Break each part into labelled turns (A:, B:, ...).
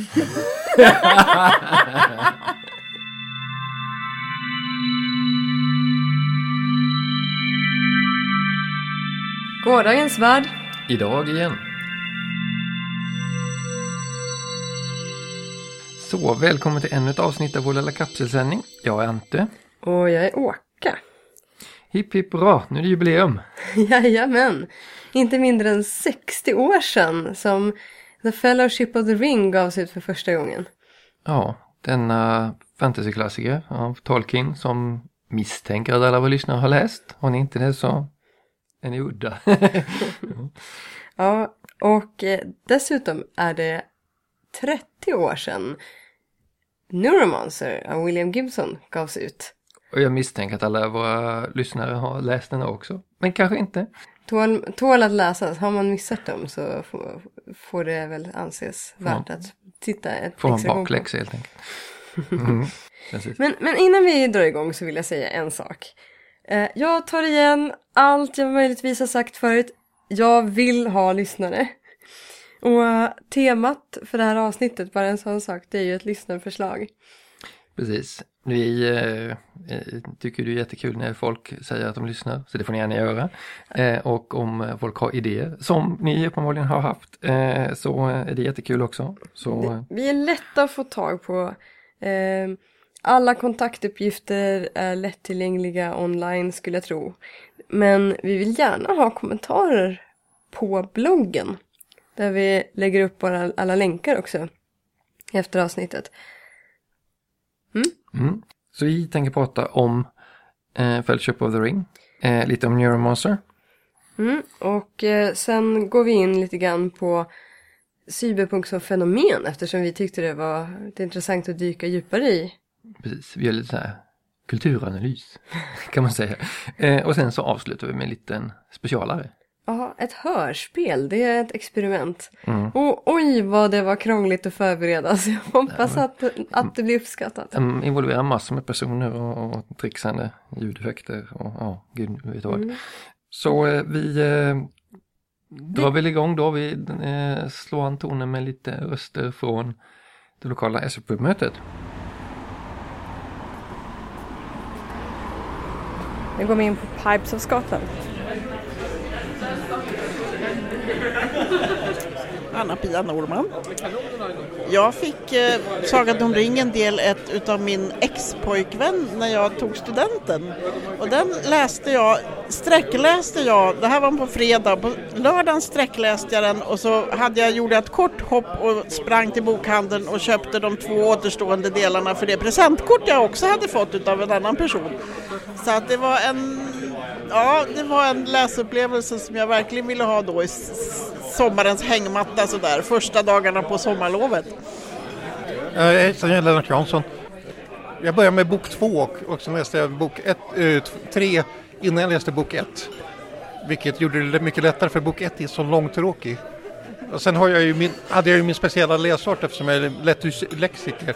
A: Gårdagens värld.
B: Idag igen. Så, välkommen till ännu ett avsnitt av vår lilla kapselsändning. Jag är Ante.
A: Och jag är Åka.
B: Hipp hipp hurra, nu är det jubileum.
A: Jajamän. Inte mindre än 60 år sedan som The Fellowship of the Ring gavs ut för första gången.
B: Ja, denna fantasyklassiker av Tolkien som misstänker att alla våra lyssnare har läst. Har ni inte det så är ni udda.
A: Ja, och eh, dessutom är det 30 år sedan Neuromancer av William Gibson gavs ut.
B: Och jag misstänker att alla våra lyssnare har läst den också. Men kanske inte.
A: Tål, tål att läsas. Har man missat dem så får, får det väl anses värt att titta ett
B: Får man
A: extra gång på.
B: bakläxa helt enkelt. Mm.
A: Men, men innan vi drar igång så vill jag säga en sak. Eh, jag tar igen allt jag möjligtvis har sagt förut. Jag vill ha lyssnare. Och eh, temat för det här avsnittet, bara en sån sak, det är ju ett lyssnarförslag.
B: Precis. Vi eh, eh, tycker det är jättekul när folk säger att de lyssnar, så det får ni gärna göra. Eh, och om folk har idéer, som ni uppenbarligen har haft, eh, så är det jättekul också. Så
A: Vi är lätta att få tag på. Eh, alla kontaktuppgifter är lättillgängliga online skulle jag tro. Men vi vill gärna ha kommentarer på bloggen. Där vi lägger upp våra, alla länkar också. Efter avsnittet.
B: Mm. Så vi tänker prata om eh, Fellowship of the Ring, eh, lite om Neuromonster.
A: Mm. Och eh, sen går vi in lite grann på cyberpunk som fenomen eftersom vi tyckte det var det intressant att dyka djupare i.
B: Precis, vi gör lite så här kulturanalys kan man säga. Eh, och sen så avslutar vi med en liten specialare.
A: Ja, ett hörspel, det är ett experiment.
B: Mm.
A: Och oj vad det var krångligt att förbereda så jag hoppas att, att det blir uppskattat.
B: Um, involverar massor med personer och, och trixande ljudeffekter och ja, gud vet vad.
A: Mm.
B: Så eh, vi eh, drar väl igång då. Vi eh, slår an tonen med lite röster från det lokala SUP-mötet.
C: Nu går vi in på Pipes of Scotland.
D: Anna-Pia Norman. Jag fick eh, Sagan om ringen del 1 utav min ex-pojkvän när jag tog studenten. Och den läste jag, sträckläste jag, det här var på fredag, på lördagen sträckläste jag den och så hade jag, gjorde jag ett kort hopp och sprang till bokhandeln och köpte de två återstående delarna för det presentkort jag också hade fått utav en annan person. Så att det var en Ja, det var en läsupplevelse som jag verkligen ville ha då i sommarens hängmatta sådär, första dagarna på sommarlovet.
E: Eh, jag heter Lennart Jansson. Jag började med bok två och, och sen läste jag bok ett, äh, tre innan jag läste bok ett. Vilket gjorde det mycket lättare för bok ett är så långtråkig. Och sen har jag ju min, hade jag ju min speciella läsart eftersom jag är lättlexiker.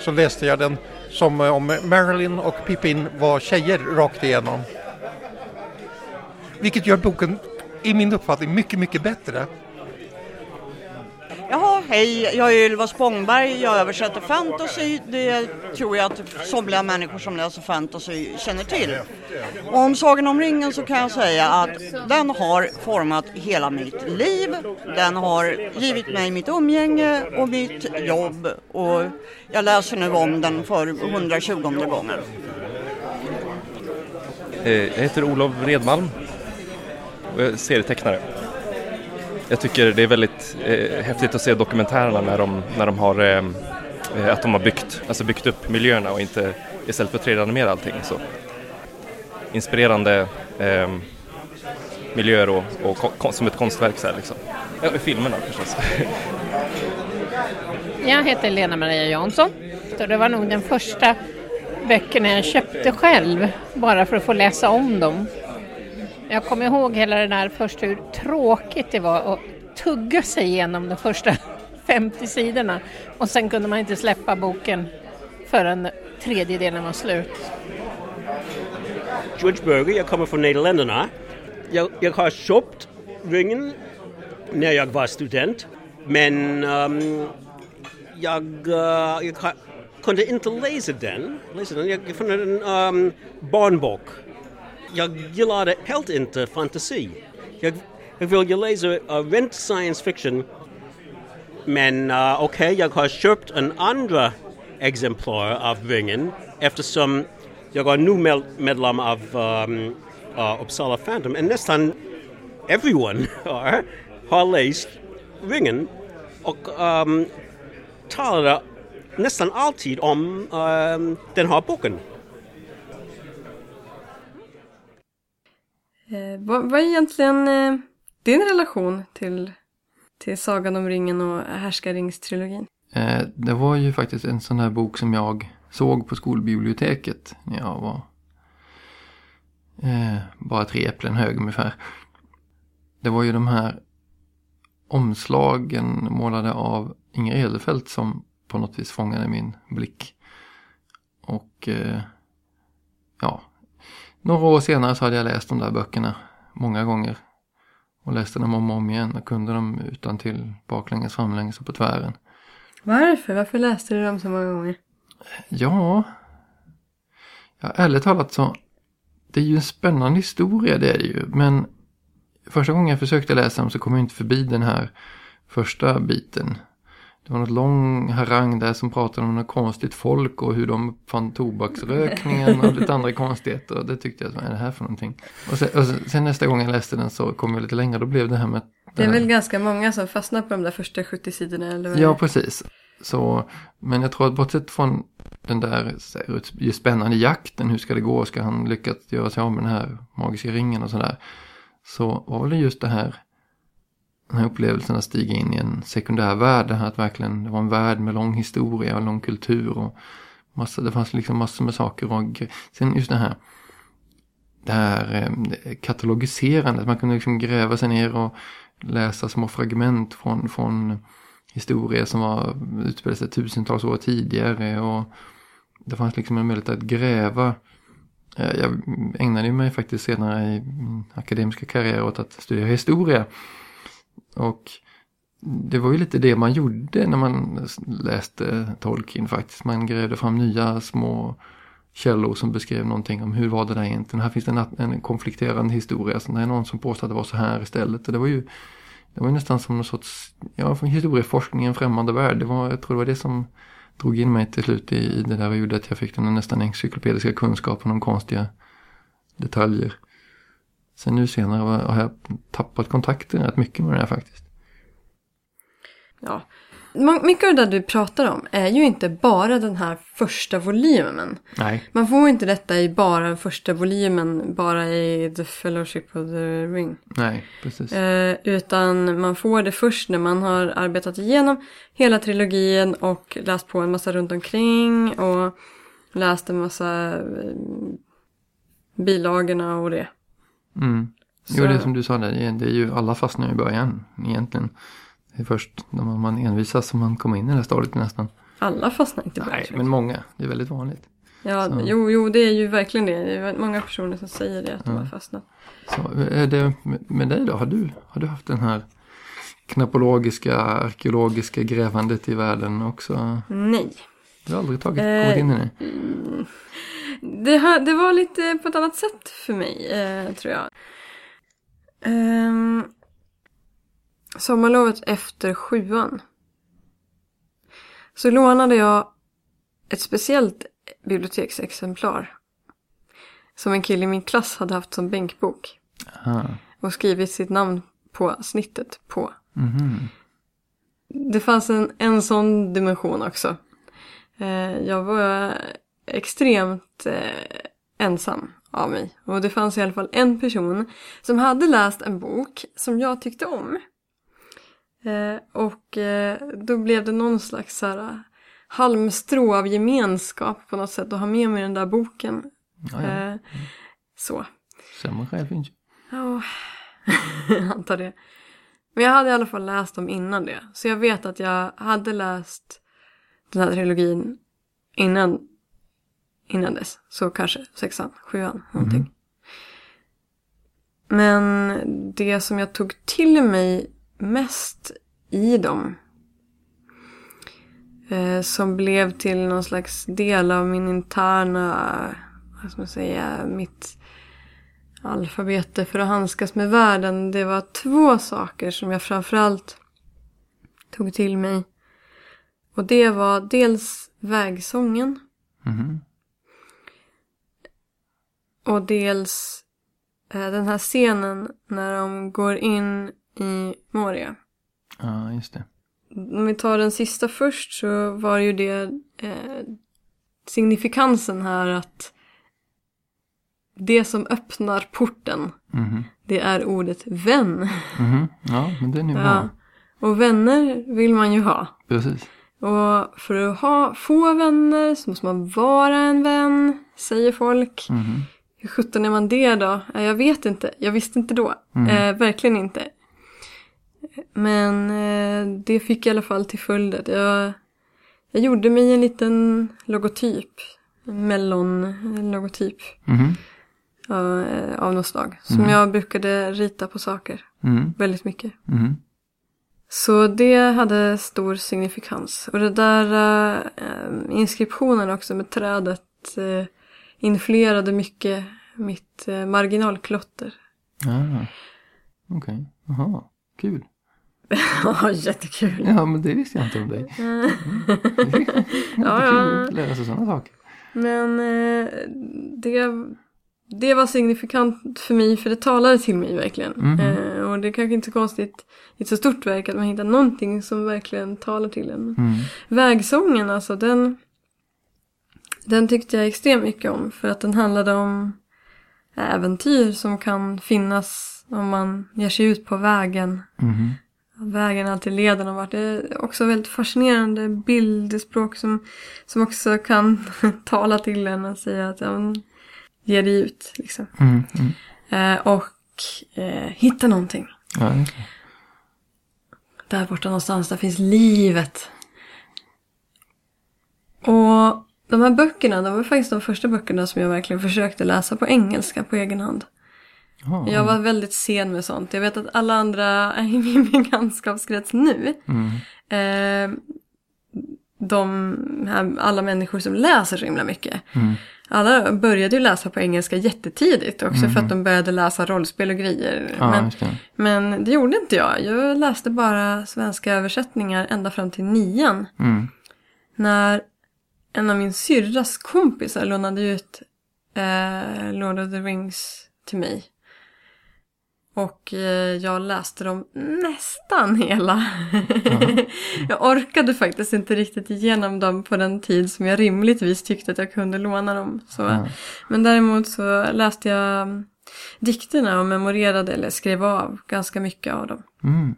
E: Så läste jag den som eh, om Marilyn och Pippin var tjejer rakt igenom. Vilket gör boken i min uppfattning mycket, mycket bättre.
F: Jaha, hej, jag är Ylva Spångberg, jag översätter fantasy. Det tror jag att somliga människor som läser fantasy känner till. Och om Sagan om ringen så kan jag säga att den har format hela mitt liv. Den har givit mig mitt umgänge och mitt jobb och jag läser nu om den för 120 gången.
G: Eh, Jag heter Olof Redmalm och jag är serietecknare. Jag tycker det är väldigt eh, häftigt att se dokumentärerna när de, när de har eh, eh att de har byggt, alltså byggt upp miljöerna och inte istället för att 3D-animera allting. Så. Inspirerande eh, miljöer och, och kon- som ett konstverk så här liksom. Ja, filmerna förstås.
H: Jag heter Lena Maria Jansson. och det var nog den första böckerna jag köpte själv, bara för att få läsa om dem. Jag kommer ihåg hela det där första, hur tråkigt det var att tugga sig igenom de första 50 sidorna och sen kunde man inte släppa boken förrän tredjedelen var slut.
I: George Berger, jag kommer från Nederländerna. Jag, jag har köpt ringen när jag var student. Men um, jag, uh, jag kunde inte läsa den. Läsa den. Jag fann en um, barnbok. Jag gillade helt inte fantasi. Jag, jag vill läsa uh, rent science fiction. Men uh, okej, okay, jag har köpt en andra exemplar av Ringen eftersom jag är nu med, medlem av um, uh, Uppsala Phantom och nästan everyone har, har läst Ringen och um, talar nästan alltid om um, den här boken.
A: Eh, vad, vad är egentligen eh, din relation till, till Sagan om ringen och Härskarringstrilogin?
B: Eh, det var ju faktiskt en sån här bok som jag såg på skolbiblioteket när jag var eh, bara tre äpplen hög ungefär. Det var ju de här omslagen målade av Inger Edelfelt som på något vis fångade min blick. Och eh, ja, några år senare så hade jag läst de där böckerna många gånger. Och läste dem om och om igen och kunde dem utan till baklänges, framlänges och på tvären.
A: Varför? Varför läste du dem så många gånger?
B: Ja, ja ärligt talat så det är ju en spännande historia det är det ju. Men första gången jag försökte läsa dem så kom jag inte förbi den här första biten. Det var något lång harang där som pratade om något konstigt folk och hur de fann tobaksrökningen och lite andra konstigheter. Och det tyckte jag, vad är det här för någonting? Och sen, och sen nästa gång jag läste den så kom jag lite längre, då blev det här med...
A: Det är väl ganska många som fastnar på de där första 70 sidorna eller vad
B: Ja, precis. Så, men jag tror att bortsett från den där spännande jakten, hur ska det gå, ska han lyckas göra sig av med den här magiska ringen och sådär. Så var det just det här, den här upplevelsen att stiga in i en sekundär värld, det här att verkligen, det var en värld med lång historia och lång kultur och massa, det fanns liksom massor med saker och sen just det här, det här eh, katalogiserandet, man kunde liksom gräva sig ner och läsa små fragment från, från historia som var utspelade sig tusentals år tidigare och det fanns liksom en möjlighet att gräva. Eh, jag ägnade mig faktiskt senare i min akademiska karriär åt att studera historia. Och det var ju lite det man gjorde när man läste Tolkien faktiskt. Man grävde fram nya små källor som beskrev någonting om hur var det där egentligen. Här finns det en, en konflikterande historia. Så det är någon som påstår att det var så här istället. Och det var ju det var nästan som någon sorts, ja, historieforskning i en främmande värld. Det var, jag tror det var det som drog in mig till slut i, i det där och gjorde att jag fick den nästan encyklopediska kunskapen om konstiga detaljer. Sen nu senare har jag tappat kontakten rätt mycket med det här faktiskt.
A: Ja, mycket av det du pratar om är ju inte bara den här första volymen.
B: Nej.
A: Man får inte detta i bara den första volymen, bara i The Fellowship of the Ring.
B: Nej, precis.
A: Eh, utan man får det först när man har arbetat igenom hela trilogin och läst på en massa runt omkring och läst en massa eh, bilagorna och det.
B: Mm. Jo, det är som du sa, det är ju alla fastnar i början egentligen. Det är först när man, envisas som man kommer in i det här stadiet nästan.
A: Alla fastnar inte
B: Nej, men många. Det är väldigt vanligt.
A: Ja, jo, jo, det är ju verkligen det. Det är många personer som säger det, att ja. de har fastnat.
B: Så är det med dig då? Har du, har du haft den här knapologiska, arkeologiska grävandet i världen också?
A: Nej.
B: Du har aldrig tagit, eh, kommit in i det?
A: Det, har, det var lite på ett annat sätt för mig, eh, tror jag. Um, sommarlovet efter sjuan så lånade jag ett speciellt biblioteksexemplar som en kille i min klass hade haft som bänkbok.
B: Aha.
A: Och skrivit sitt namn på snittet på.
B: Mm.
A: Det fanns en, en sån dimension också. Eh, jag var extremt eh, ensam av mig. Och det fanns i alla fall en person som hade läst en bok som jag tyckte om. Eh, och eh, då blev det någon slags så här, halmstrå av gemenskap på något sätt att ha med mig den där boken.
B: Ja, ja.
A: Eh, så.
B: Samma skäl finns ju.
A: Ja, antar det. Men jag hade i alla fall läst dem innan det. Så jag vet att jag hade läst den här trilogin innan, innan dess. Så kanske sexan, sjuan, någonting. Mm. Men det som jag tog till mig mest i dem Eh, som blev till någon slags del av min interna, vad ska man säga, mitt alfabete för att handskas med världen. Det var två saker som jag framförallt tog till mig. Och det var dels vägsången.
B: Mhm.
A: Och dels eh, den här scenen när de går in i Moria.
B: Ja, just det.
A: Om vi tar den sista först så var ju det eh, signifikansen här att det som öppnar porten,
B: Mhm.
A: det är ordet vän.
B: Mhm. Ja, men den är bra.
A: Ja. Och vänner vill man ju ha.
B: Precis.
A: Och för att ha, få vänner så måste man vara en vän, säger folk.
B: Mhm.
A: Hur sjutton är man det då? Eh, Jag vet inte. Jag visste inte då.
B: Mm.
A: Eh, verkligen inte. Men eh, det fick i alla fall till följd att jag, jag gjorde mig en liten logotyp. Mellon-logotyp. Ja, eh, av något slag. Som
B: Mm.
A: jag brukade rita på saker.
B: Mm.
A: Väldigt mycket.
B: Mhm.
A: Så det hade stor signifikans. Och det där äh, inskriptionen också med trädet äh, influerade mycket mitt äh, marginalklotter.
B: Ah. Okej, jaha, kul.
A: Ja, jättekul.
B: Ja, men det visste jag inte om dig.
A: Mm.
B: Ja,
A: ja,
B: att lära sig sådana saker.
A: Men eh, det, det var signifikant för mig för det talade till mig verkligen.
B: Mhm.
A: Eh, och det är kanske inte så konstigt i ett så stort verk att man hittar någonting som verkligen talar till en.
B: Mm.
A: Vägsången alltså, den, den tyckte jag extremt mycket om. För att den handlade om äventyr som kan finnas om man ger sig ut på vägen.
B: Mhm.
A: Vägen alltid leder någon vart. Det är också väldigt fascinerande bildspråk som, som också kan tala till en och säga att ja, ge dig ut. Liksom.
B: Mm. Mm.
A: Eh, och eh, hitta någonting.
B: Ja, det.
A: Där borta någonstans, där finns livet. Och de här böckerna, de var faktiskt de första böckerna som jag verkligen försökte läsa på engelska på egen hand.
B: Ja,
A: Jag var väldigt sen med sånt. Jag vet att alla andra i min bekantskapskrets nu,
B: Mm.
A: eh, de här, alla människor som läser så himla mycket,
B: Mm.
A: alla började ju läsa på engelska jättetidigt också för att de började läsa rollspel och grejer.
B: Mm. Ja,
A: Men
B: det.
A: men det gjorde inte jag. Jag läste bara svenska översättningar ända fram till nian.
B: Mm.
A: När en av min syrras kompisar lånade ut eh, Lord of the Rings till mig. Och eh, jag läste dem nästan hela. jag orkade faktiskt inte riktigt igenom dem på den tid som jag rimligtvis tyckte att jag kunde låna dem. Så.
B: Ja.
A: Men däremot så läste jag mm, dikterna och memorerade eller skrev av ganska mycket av dem.
B: Mm.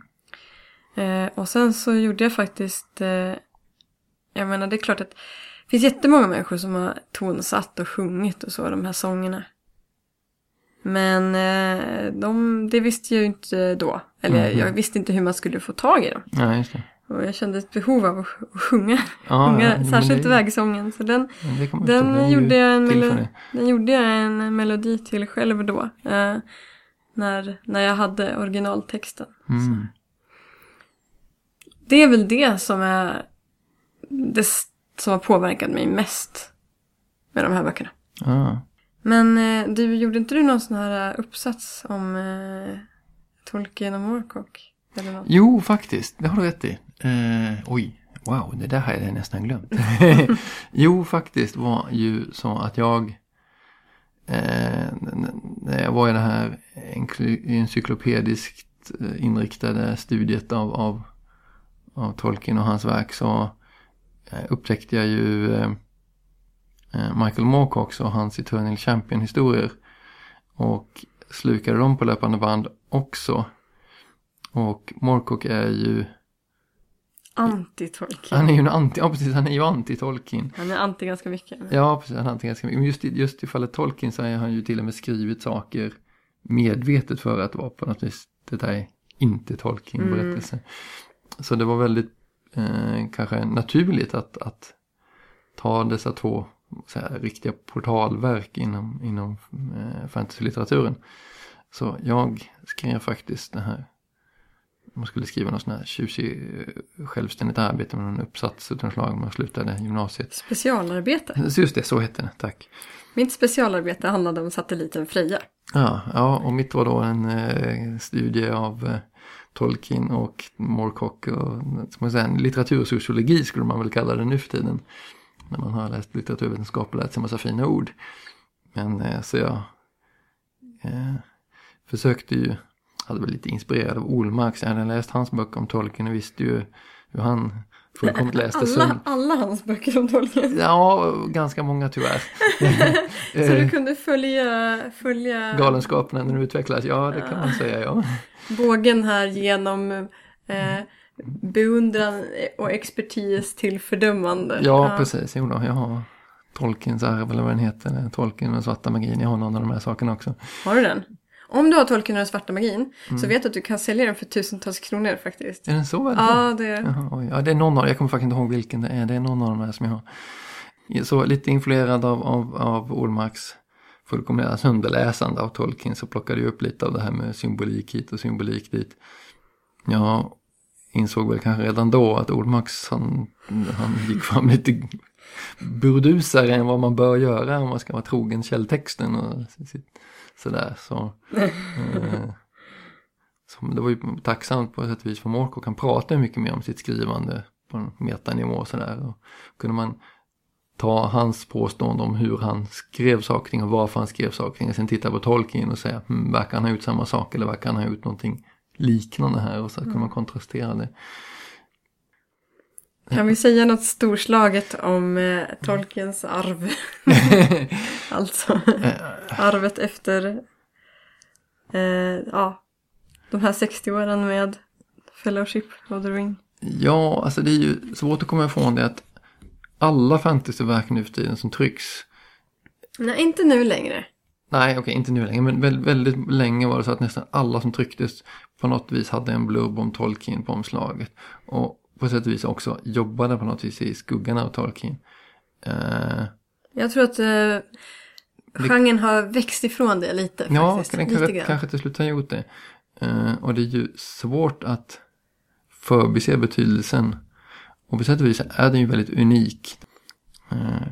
A: Eh, och sen så gjorde jag faktiskt, eh, jag menar det är klart att det finns jättemånga människor som har tonsatt och sjungit och så, de här sångerna. Men eh, de, det visste jag ju inte då. Eller
B: Mhm.
A: jag visste inte hur man skulle få tag i dem.
B: Ja, just det.
A: Och jag kände ett behov av att sj- att sjunga.
B: Ja,
A: sjunga
B: ja,
A: särskilt
B: det-
A: vägsången. Så den,
B: Ja,
A: den, gjorde jag en melo- den gjorde jag en melodi till själv då. Eh, när, när jag hade originaltexten.
B: Mm.
A: Det är väl det som är det som har påverkat mig mest med de här böckerna.
B: Ja.
A: Men eh, du, gjorde inte du någon sån här eh, uppsats om eh, Tolkien och Moorcock?
B: Jo, faktiskt. Det har du rätt i. Eh, oj, wow, det där har jag nästan glömt. jo, faktiskt var ju så att jag eh, när jag var i det här encyklopediskt inriktade studiet av, av, av Tolkien och hans verk så upptäckte jag ju eh, eh, Michael Moorcocks och hans Eternal Champion-historier. Och slukade dem på löpande band också. Och Moorcock är ju,
A: Anti-Tolkien.
B: han är ju en anti, ja precis, han är ju anti-Tolkien.
A: Han är anti ganska mycket.
B: Ja, precis, han är anti ganska mycket. Men just i, just i fallet Tolkien så har han ju till och med skrivit saker medvetet för att vara på något vis, det där är inte Tolkien-berättelse. Så det var väldigt eh, kanske naturligt att, att ta dessa två här, riktiga portalverk inom, inom eh, fantasylitteraturen. Så jag skrev faktiskt det här man skulle skriva något sånt här tjusig eh, självständigt arbete med någon uppsats utan slag när man slutade gymnasiet.
A: Specialarbete.
B: Just det, så hette det, tack.
A: Mitt specialarbete handlade om satelliten Freja.
B: Ja, ja och mitt var då en eh, studie av eh, Tolkien och Moorcock och ska man säga, litteratursociologi skulle man väl kalla det nu för tiden. När man har läst litteraturvetenskap och lärt sig en massa fina ord. Men eh, så jag eh, försökte ju, hade väl lite inspirerad av Olmark, så jag hade läst hans böcker om Tolkien och visste ju hur han fullkomligt läste
A: Alla,
B: Sund.
A: alla hans böcker om Tolkien.
B: Ja, ganska många tyvärr.
A: Så du kunde följa, följa
B: Galenskaperna när den utvecklas, ja det kan man säga ja.
A: bågen här genom eh, beundran och expertis till fördömande.
B: Ja, precis. Jo då, jag har Tolkiens arv eller vad den heter. Tolkien och svarta magin. Jag har någon av de här sakerna också.
A: Har du den? Om du har Tolkien och den svarta magin
B: Mm.
A: så vet du att du kan sälja den för tusentals kronor faktiskt.
B: Är den så värdefull?
A: Ja, det är
B: Jaha, ja, det är någon av Jag kommer faktiskt inte ihåg vilken det är. Det är någon av de här som jag har. Så lite influerad av, av, av Olmarks fullkomliga sönderläsande av Tolkien så plockade jag upp lite av det här med symbolik hit och symbolik dit. Jag insåg väl kanske redan då att Olmarks han, han gick fram lite burdusare än vad man bör göra om man ska vara trogen källtexten och sådär. Så, eh, så det var ju tacksamt på ett sätt och vis för Morko kan prata mycket mer om sitt skrivande på en metanivå och sådär. Och kunde man ta hans påstående om hur han skrev saker och varför han skrev saker och sen titta på tolkningen och säga hm, verkar han ha gjort samma sak eller verkar han ha gjort någonting liknande här och så kunde man kontrastera det.
A: Kan vi säga något storslaget om eh, Tolkiens arv? alltså, arvet efter eh, ja, de här 60 åren med Fellowship of the Ring.
B: Ja, alltså det är ju svårt att komma ifrån det att alla fantasyverk nu för tiden som trycks
A: Nej, inte nu längre.
B: Nej, okej, inte nu längre, men väldigt, väldigt länge var det så att nästan alla som trycktes på något vis hade en blurb om Tolkien på omslaget. Och på sätt och vis också jobbade på något vis i skuggan av Tolkien. Eh,
A: Jag tror att eh, genren har växt ifrån det lite
B: ja,
A: faktiskt.
B: den
A: lite
B: kanske,
A: grann.
B: kanske till slut har gjort det. Eh, och det är ju svårt att förbise betydelsen. Och på sätt och vis är den ju väldigt unik. Eh,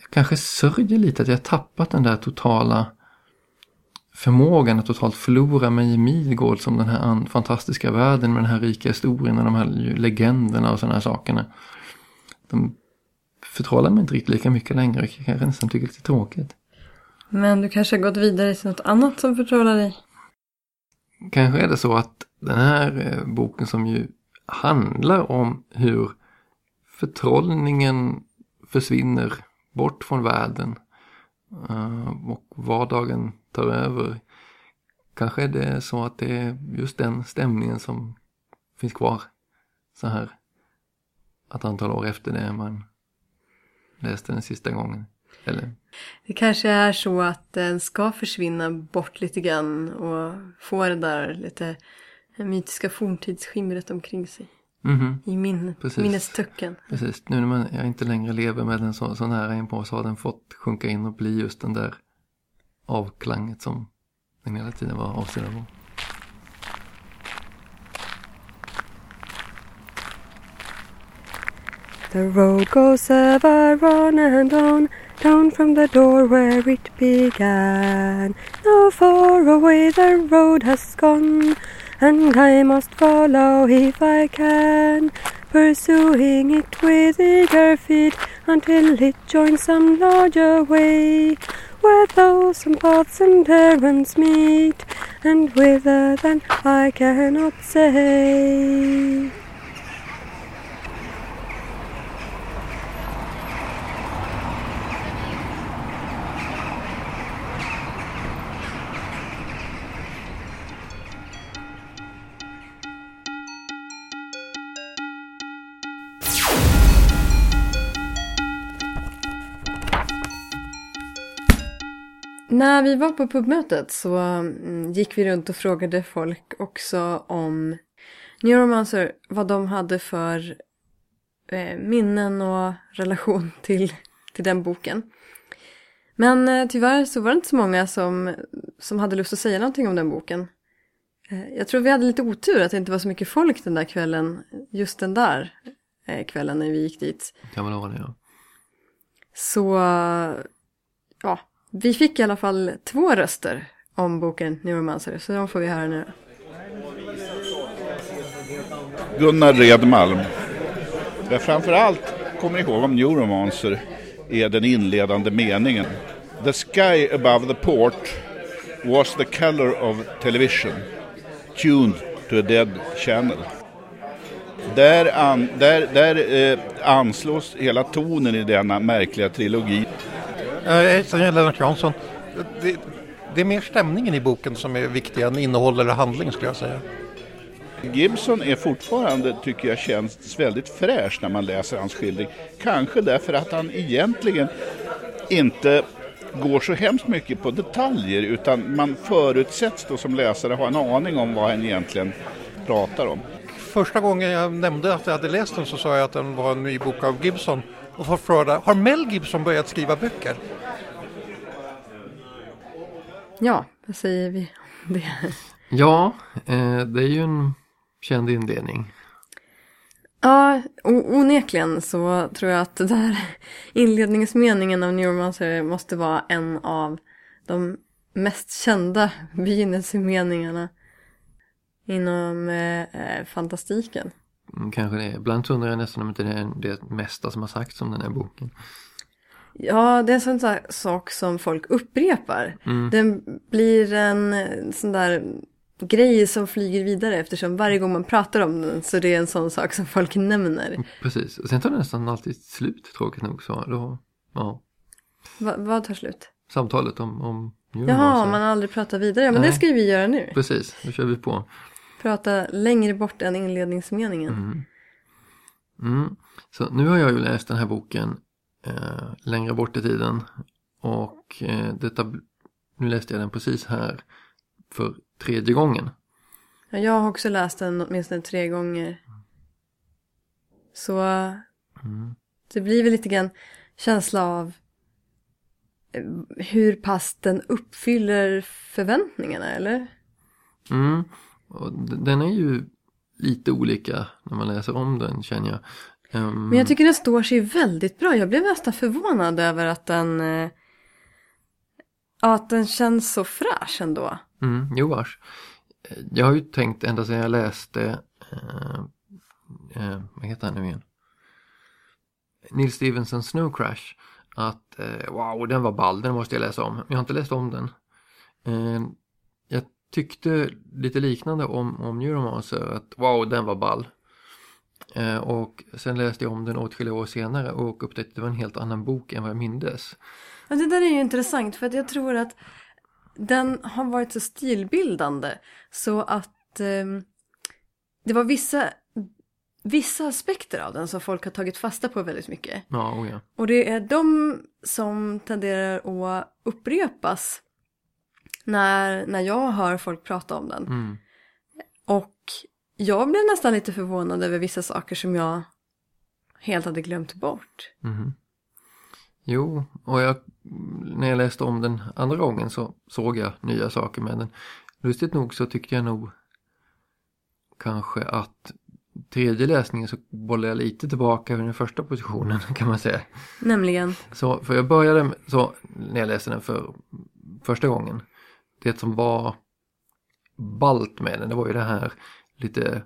B: jag kanske sörjer lite att jag har tappat den där totala förmågan att totalt förlora mig i Midgård som den här an- fantastiska världen med den här rika historien och de här legenderna och sådana här sakerna. De förtrollar mig inte riktigt lika mycket längre, vilket jag kanske nästan tycker är lite tråkigt.
A: Men du kanske har gått vidare till något annat som förtrollar dig.
B: Kanske är det så att den här eh, boken som ju handlar om hur förtrollningen försvinner bort från världen Eh, och vardagen tar över. Kanske är det så att det är just den stämningen som finns kvar så här ett antal år efter det man läste den sista gången. Eller
A: Det kanske är så att den ska försvinna bort lite grann och få det där lite mytiska forntidsskimret omkring sig.
B: Mhm.
A: I min,
B: Precis.
A: minnestöcken.
B: Precis, nu när man, jag inte längre lever med den så, så nära inpå så har den fått sjunka in och bli just den där avklanget som den hela tiden var avsedd att vara.
J: The road goes ever on and on, down from the door where it began. Now far away the road has gone, and I must follow if I can, pursuing it with eager feet until it joins some larger way, where thousand paths and errands meet, and whither then I cannot say.
A: När vi var på pubmötet så mm, gick vi runt och frågade folk också om Neuromancer, vad de hade för eh, minnen och relation till, till den boken. Men eh, tyvärr så var det inte så många som, som hade lust att säga någonting om den boken. Eh, Jag tror vi hade lite otur att det inte var så mycket folk den där kvällen, just den där kvällen när vi gick dit.
B: Kan man ha det ja.
A: Så ja, vi fick i alla fall två röster om boken Neuromancer, så de får vi höra nu.
K: Gunnar Redmalm. Det jag framförallt kommer ihåg om Neuromancer är den inledande meningen. The sky above the port was the color of television tuned to a dead channel. Där, an, där, där eh, anslås hela tonen i denna märkliga trilogi.
E: Eh, Sen är Lennart Jansson. Det, det är mer stämningen i boken som är viktig än innehåll eller handling skulle jag säga.
K: Gibson är fortfarande, tycker jag, känns väldigt fräsch när man läser hans skildring. Kanske därför att han egentligen inte går så hemskt mycket på detaljer utan man förutsätts då som läsare ha en aning om vad han egentligen pratar om.
E: Första gången jag nämnde att jag hade läst den så sa jag att den var en ny bok av Gibson. Och får fråga, har Mel Gibson börjat skriva böcker?
A: Ja, vad säger vi om det?
B: Ja, eh, det är ju en känd inledning.
A: Ja, onekligen så tror jag att det där inledningsmeningen av Neuromancer måste vara en av de mest kända begynnelsemeningarna inom eh, eh, fantastiken.
B: Mm, Kanske det. Ibland så undrar jag nästan om inte det är det mesta som har sagts om den här boken.
A: Ja, det är en sån där sak som folk upprepar.
B: Mm.
A: Den blir en eh, sån där grej som flyger vidare eftersom varje gång man pratar om den så det är en sån sak som folk nämner.
B: Precis, och sen tar det nästan alltid slut tråkigt nog. Så då, ja,
A: Va, vad tar slut?
B: samtalet om, om
A: Jaha, man har aldrig pratat vidare. Men
B: Nej.
A: det ska ju vi göra nu.
B: Precis, då kör vi på.
A: Prata längre bort än inledningsmeningen.
B: Mm. Mm. Så nu har jag ju läst den här boken eh, längre bort i tiden och eh, detta, nu läste jag den precis här för tredje gången.
A: Ja, jag har också läst den åtminstone tre gånger. Så
B: Mm.
A: det blir väl lite grann känsla av eh, hur pass den uppfyller förväntningarna, eller?
B: Mm. Och den är ju lite olika när man läser om den känner jag. Ehm,
A: Men jag tycker den står sig väldigt bra. Jag blev nästan förvånad över att den... eh, att den känns så fräsch ändå.
B: Mm, jo vars. Eh, Jag har ju tänkt ända sedan jag läste, eh, eh, vad heter han nu igen? Neil Stevenson Snow Crash. Att eh, wow, den var ball, den måste jag läsa om. Men jag har inte läst om den. Eh, tyckte lite liknande om, om Neuromancer, att wow, den var ball. Eh, och sen läste jag om den åtskilliga år senare och upptäckte att det var en helt annan bok än vad jag mindes.
A: Ja, det där är ju intressant för att jag tror att den har varit så stilbildande så att ehm, det var vissa, vissa aspekter av den som folk har tagit fasta på väldigt mycket.
B: Ja, oh ja.
A: Och det är de som tenderar att upprepas när, när jag hör folk prata om den.
B: Mm.
A: Och jag blev nästan lite förvånad över vissa saker som jag helt hade glömt bort.
B: Mhm. Jo, och jag, när jag läste om den andra gången så såg jag nya saker med den. Lustigt nog så tyckte jag nog kanske att tredje läsningen så bollade jag lite tillbaka vid den första positionen kan man säga.
A: Nämligen,
B: Så, för jag började med, så när jag läste den för första gången. Det som var balt med den, det var ju det här lite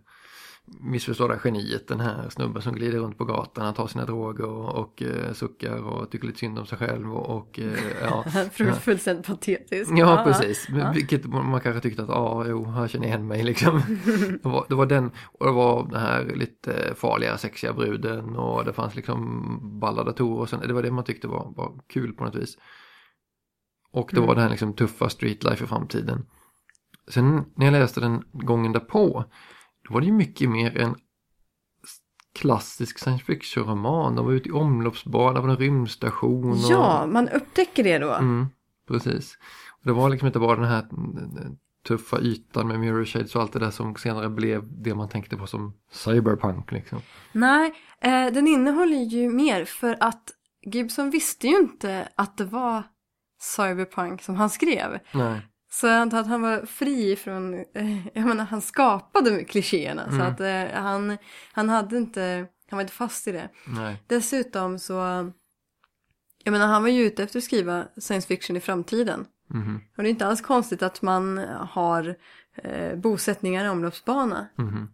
B: missförstådda geniet, den här snubben som glider runt på gatan, han tar sina droger och, och eh, suckar och tycker lite synd om sig själv och, och eh, ja.
A: fullständigt patetisk.
B: Ja, precis. Men
A: Ja.
B: Vilket man kanske tyckte att, ja, jo, han känner igen mig liksom. det, var, det var den, och det var den här lite farliga, sexiga bruden och det fanns liksom balla datorer och sen, det var det man tyckte var, var kul på något vis. Och det var
A: Mm.
B: den här liksom tuffa streetlife i framtiden. Sen när jag läste den gången därpå, då var det ju mycket mer en klassisk science fiction-roman. De var ute i omloppsbana på en rymdstation. Och...
A: Ja, man upptäcker det då.
B: Mm, precis. Och det var liksom inte bara den här mm, tuffa ytan med mirror shades och allt det där som senare blev det man tänkte på som cyberpunk liksom.
A: Nej, eh, den innehåller ju mer för att Gibson visste ju inte att det var cyberpunk som han skrev.
B: Nej.
A: Så jag antar att han var fri från, eh, jag menar han skapade klichéerna så
B: Mm.
A: att eh, han, han hade inte, han var inte fast i det.
B: Nej.
A: Dessutom så, jag menar han var ju ute efter att skriva science fiction i framtiden.
B: Mhm.
A: Och det är inte alls konstigt att man har eh, bosättningar i omloppsbana.
B: Mhm.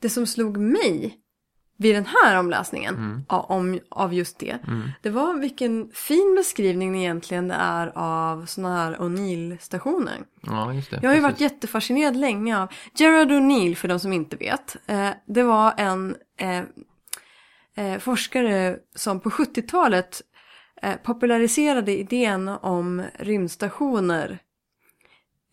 A: Det som slog mig vid den här omläsningen
B: Mm.
A: a- om, av just det,
B: Mm.
A: det var vilken fin beskrivning egentligen det är av sådana här O'Neill-stationer.
B: Ja, just det.
A: Jag har ju
B: precis.
A: varit jättefascinerad länge av Gerard O'Neill, för de som inte vet. Eh, det var en eh, eh, forskare som på 70-talet eh, populariserade idén om rymdstationer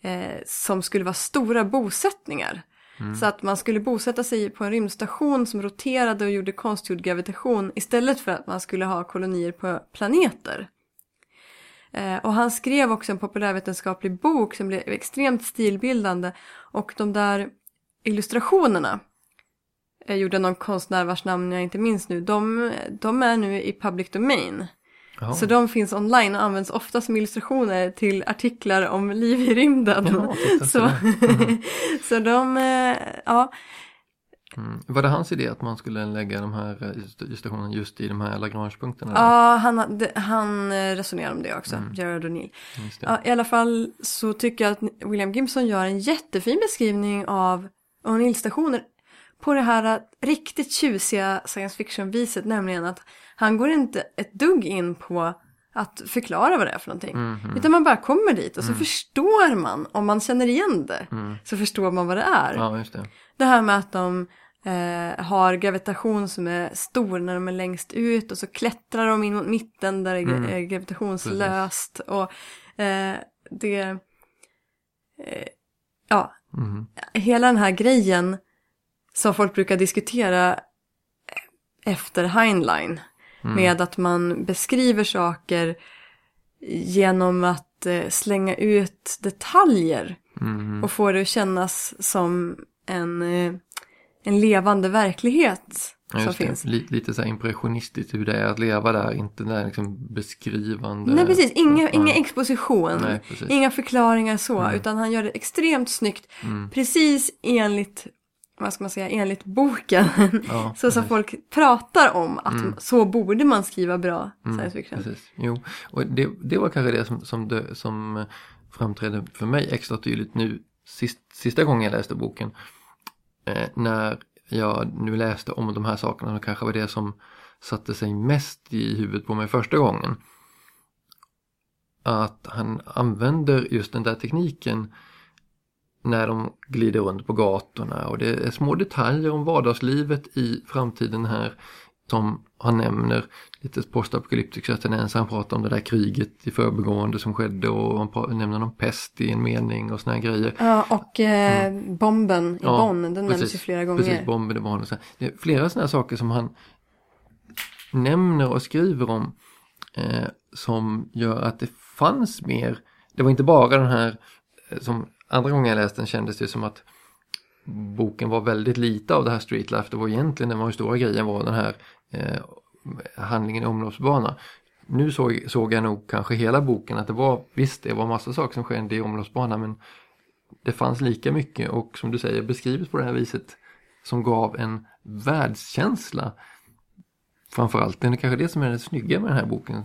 A: eh, som skulle vara stora bosättningar.
B: Mm.
A: Så att man skulle bosätta sig på en rymdstation som roterade och gjorde konstgjord gravitation istället för att man skulle ha kolonier på planeter. Eh, och han skrev också en populärvetenskaplig bok som blev extremt stilbildande och de där illustrationerna eh, gjorde någon konstnär vars namn jag inte minns nu, de, de är nu i public domain.
B: Ja.
A: Så de finns online och används ofta som illustrationer till artiklar om liv i rymden.
B: Ja,
A: så,
B: där.
A: så de, eh, ja,
B: Mm. Var det hans idé att man skulle lägga de här eh, just- stationerna just i de här Lagrange-punkterna?
A: ja han, han eh, resonerar om det också, Gerard O'Neill. Ja, I alla fall så tycker jag att William Gibson gör en jättefin beskrivning av O'Neill-stationer på det här riktigt tjusiga science fiction-viset, nämligen att han går inte ett dugg in på att förklara vad det är för någonting.
B: Mhm.
A: Utan man bara kommer dit och så
B: Mm.
A: förstår man, om man känner igen det,
B: Mm.
A: så förstår man vad det är.
B: Ja, det.
A: Det här med att de eh, har gravitation som är stor när de är längst ut och så klättrar de in mot mitten där det
B: Mm.
A: är gravitationslöst. Och eh, det... Eh, ja,
B: Mhm.
A: hela den här grejen som folk brukar diskutera eh, efter Heinlein.
B: Mm.
A: Med att man beskriver saker genom att eh, slänga ut detaljer.
B: Mhm.
A: Och få det att kännas som en, eh, en levande verklighet
B: Ja,
A: som finns.
B: Li- lite så här impressionistiskt hur det är att leva där, inte den där liksom beskrivande.
A: Nej precis, inga,
B: Ja.
A: inga exposition,
B: Nej,
A: inga förklaringar så,
B: Mm.
A: utan han gör det extremt snyggt.
B: Mm.
A: Precis enligt, vad ska man säga, enligt boken.
B: Ja,
A: så som folk pratar om att
B: Mm.
A: så borde man skriva bra
B: Mm,
A: science fiction.
B: Precis. Jo, och det, det var kanske det som, som, det, som eh, framträdde för mig extra tydligt nu sist, sista gången jag läste boken. Eh, när jag nu läste om de här sakerna, det kanske var det som satte sig mest i huvudet på mig första gången. Att han använder just den där tekniken när de glider runt på gatorna och det är små detaljer om vardagslivet i framtiden här som han nämner lite postapokalyptiska tendenser. Han pratar om det där kriget i förbigående som skedde och han nämner någon pest i en mening och såna grejer.
A: Ja, och eh, bomben i
B: Ja,
A: Bonn, den nämns
B: precis,
A: ju flera gånger.
B: Precis, bomben i Bonn och så. Det är flera sådana saker som han nämner och skriver om eh, som gör att det fanns mer. Det var inte bara den här eh, som andra gången jag läste den kändes det som att boken var väldigt lite av det här street life. Det var egentligen den var stora grejen var den här eh, handlingen i omloppsbana. Nu såg, såg jag nog kanske hela boken att det var visst det var massa saker som skedde i omloppsbana men det fanns lika mycket och som du säger beskrivet på det här viset som gav en världskänsla. Framförallt, det är kanske det som är det snygga med den här boken.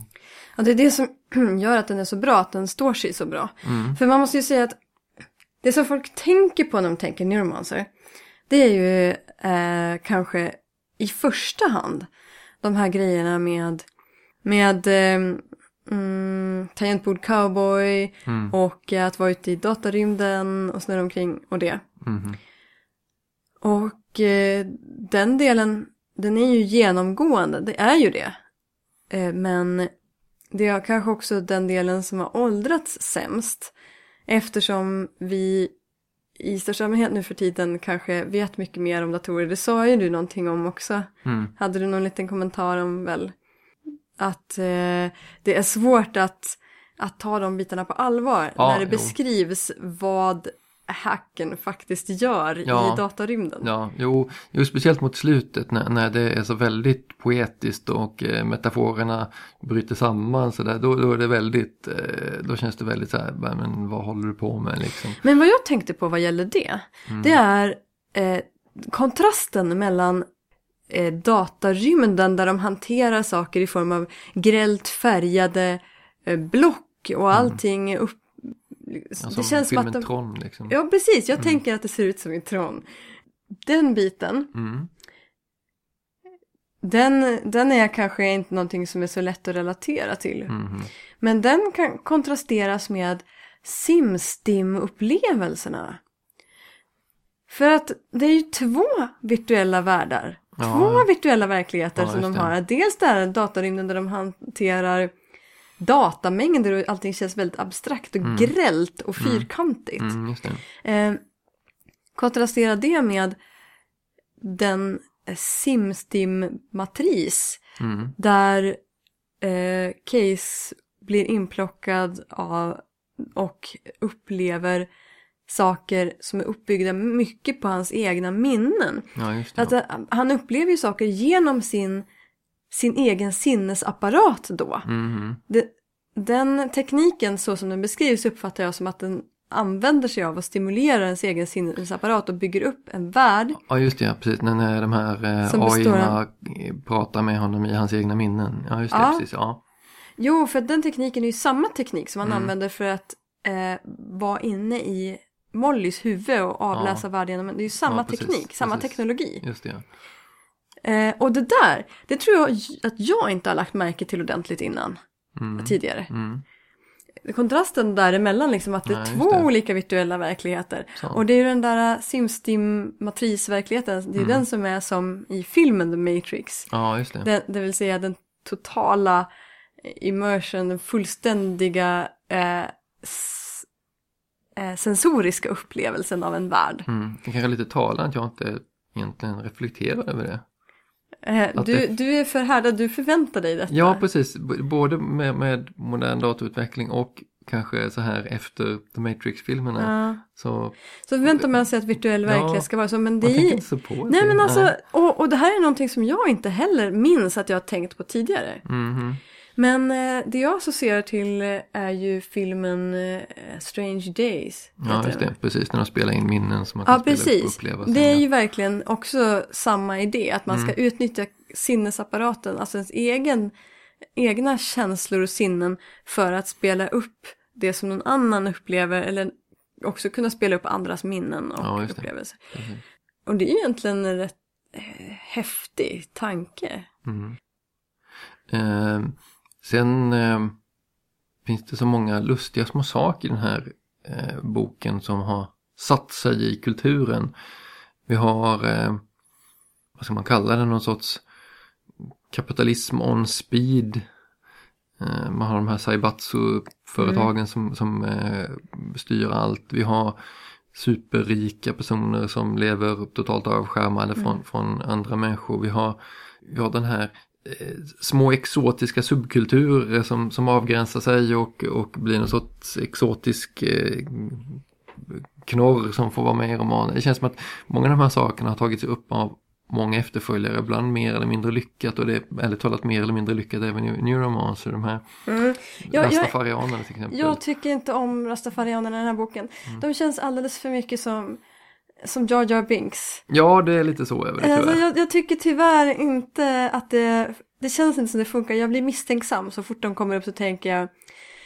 A: Ja, det är det som gör att den är så bra, att den står sig så bra.
B: Mm.
A: För man måste ju säga att det som folk tänker på när de tänker neuromancer, det är ju eh, kanske i första hand de här grejerna med, med eh, mm, tangentbord cowboy
B: Mm.
A: och att vara ute i datarymden och snurra omkring och det.
B: Mhm.
A: Och eh, den delen, den är ju genomgående, det är ju det. Eh, men det är kanske också den delen som har åldrats sämst. Eftersom vi i största allmänhet nu för tiden kanske vet mycket mer om datorer. Det sa ju du någonting om också.
B: Mm.
A: Hade du någon liten kommentar om väl att eh, det är svårt att, att ta de bitarna på allvar
B: Ja,
A: när det
B: jo.
A: beskrivs vad hacken faktiskt gör
B: Ja.
A: i datarymden.
B: Ja, jo, jo, speciellt mot slutet när, när det är så väldigt poetiskt och eh, metaforerna bryter samman så där, då, då är det väldigt, eh, då känns det väldigt så här, "Va, men vad håller du på med liksom?
A: Men vad jag tänkte på vad gäller det,
B: Mm.
A: det är eh, kontrasten mellan eh, datarymden där de hanterar saker i form av grällt färgade eh, block och allting är upp...
B: Ja,
A: det
B: som
A: känns som
B: filmen
A: att de...
B: Tron liksom.
A: Ja, precis. Jag
B: Mm.
A: tänker att det ser ut som i Tron. Den biten,
B: Mm.
A: den, den är kanske inte någonting som är så lätt att relatera till.
B: Mhm.
A: Men den kan kontrasteras med Simstim-upplevelserna. För att det är ju två virtuella världar.
B: Ja.
A: Två virtuella verkligheter
B: Ja,
A: som de har. Dels där datarymden där de hanterar datamängder och allting känns väldigt abstrakt och
B: Mm.
A: grällt och
B: Mm.
A: fyrkantigt.
B: Mm, det.
A: Eh, kontrastera det med den eh, Simstim-matris
B: Mm.
A: där eh, Case blir inplockad av och upplever saker som är uppbyggda mycket på hans egna minnen.
B: Ja.
A: Att, eh, han upplever ju saker genom sin, sin egen sinnesapparat då.
B: Mhm.
A: Det, den tekniken så som den beskrivs uppfattar jag som att den använder sig av och stimulerar ens egen sinnesapparat och bygger upp en värld.
B: Ja just det, ja, precis. När de här eh,
A: Som består av-
B: AI pratar med honom i hans egna minnen. Ja just det,
A: Ja.
B: precis. Ja.
A: Jo, för den tekniken är ju samma teknik som man
B: Mm.
A: använder för att eh, vara inne i Mollys huvud och avläsa
B: Ja.
A: världen genom. Det är ju samma
B: Ja, precis,
A: teknik, samma
B: precis.
A: teknologi.
B: Just det, ja.
A: Eh, och det där, det tror jag att jag inte har lagt märke till ordentligt innan.
B: Mm.
A: Tidigare.
B: Mm.
A: Kontrasten däremellan liksom att det är
B: Nej,
A: två
B: det.
A: olika virtuella verkligheter.
B: Så.
A: Och det är ju den där Simstim matrisverkligheten, det är
B: Mm.
A: den som är som i filmen The Matrix.
B: Ja, just det.
A: Den, det vill säga den totala immersion, den fullständiga eh, eh, sensoriska upplevelsen av en värld.
B: Mm. Det kanske är lite talande att jag inte egentligen reflekterar över det.
A: Eh,
B: Att
A: du,
B: det-
A: du är förhärdad, du förväntar dig detta.
B: Ja, precis. Både med, med modern datorutveckling och kanske så här efter The Matrix-filmerna.
A: Ja.
B: Så
A: Så förväntar man sig att virtuell
B: Ja,
A: verklighet ska vara så, men det är...
B: inte så på
A: Nej
B: det.
A: men alltså,
B: Nej.
A: och, och det här är någonting som jag inte heller minns att jag har tänkt på tidigare.
B: Mhm.
A: Men eh, det jag associerar till eh, är ju filmen eh, Strange Days.
B: Ja, just
A: den.
B: det. Precis, när de spelar in minnen som man kan
A: Ja,
B: spela upp och uppleva.
A: Det är ju verkligen också samma idé, att man ska
B: Mm.
A: utnyttja sinnesapparaten, alltså ens egen, egna känslor och sinnen för att spela upp det som någon annan upplever eller också kunna spela upp andras minnen och
B: Ja,
A: upplevelser.
B: Precis.
A: Och det är egentligen en rätt eh, häftig tanke.
B: Mm. Eh, sen eh, finns det så många lustiga små saker i den här eh, boken som har satt sig i kulturen. Vi har, eh, vad ska man kalla det, någon sorts kapitalism on speed. Eh, man har de här Saibatsu-företagen som, som eh, styr allt. Vi har superrika personer som lever totalt avskärmade från, från andra människor. Vi har, vi har den här små exotiska subkulturer som, som avgränsar sig och, och blir någon sorts exotisk eh, knorr som får vara med i romanen. Det känns som att många av de här sakerna har tagits upp av många efterföljare, ibland mer eller mindre lyckat och det är ärligt talat mer eller mindre lyckat även i Neuromancer, de här
A: Mm. Jag,
B: rastafarianerna till exempel.
A: jag tycker inte om rastafarianerna i den här boken.
B: Mm.
A: De känns alldeles för mycket som, som Jar Jar Binks.
B: Ja, det är lite så över det
A: Alltså, jag, jag tycker tyvärr inte att det, det känns inte som det funkar. Jag blir misstänksam så fort de kommer upp så tänker jag,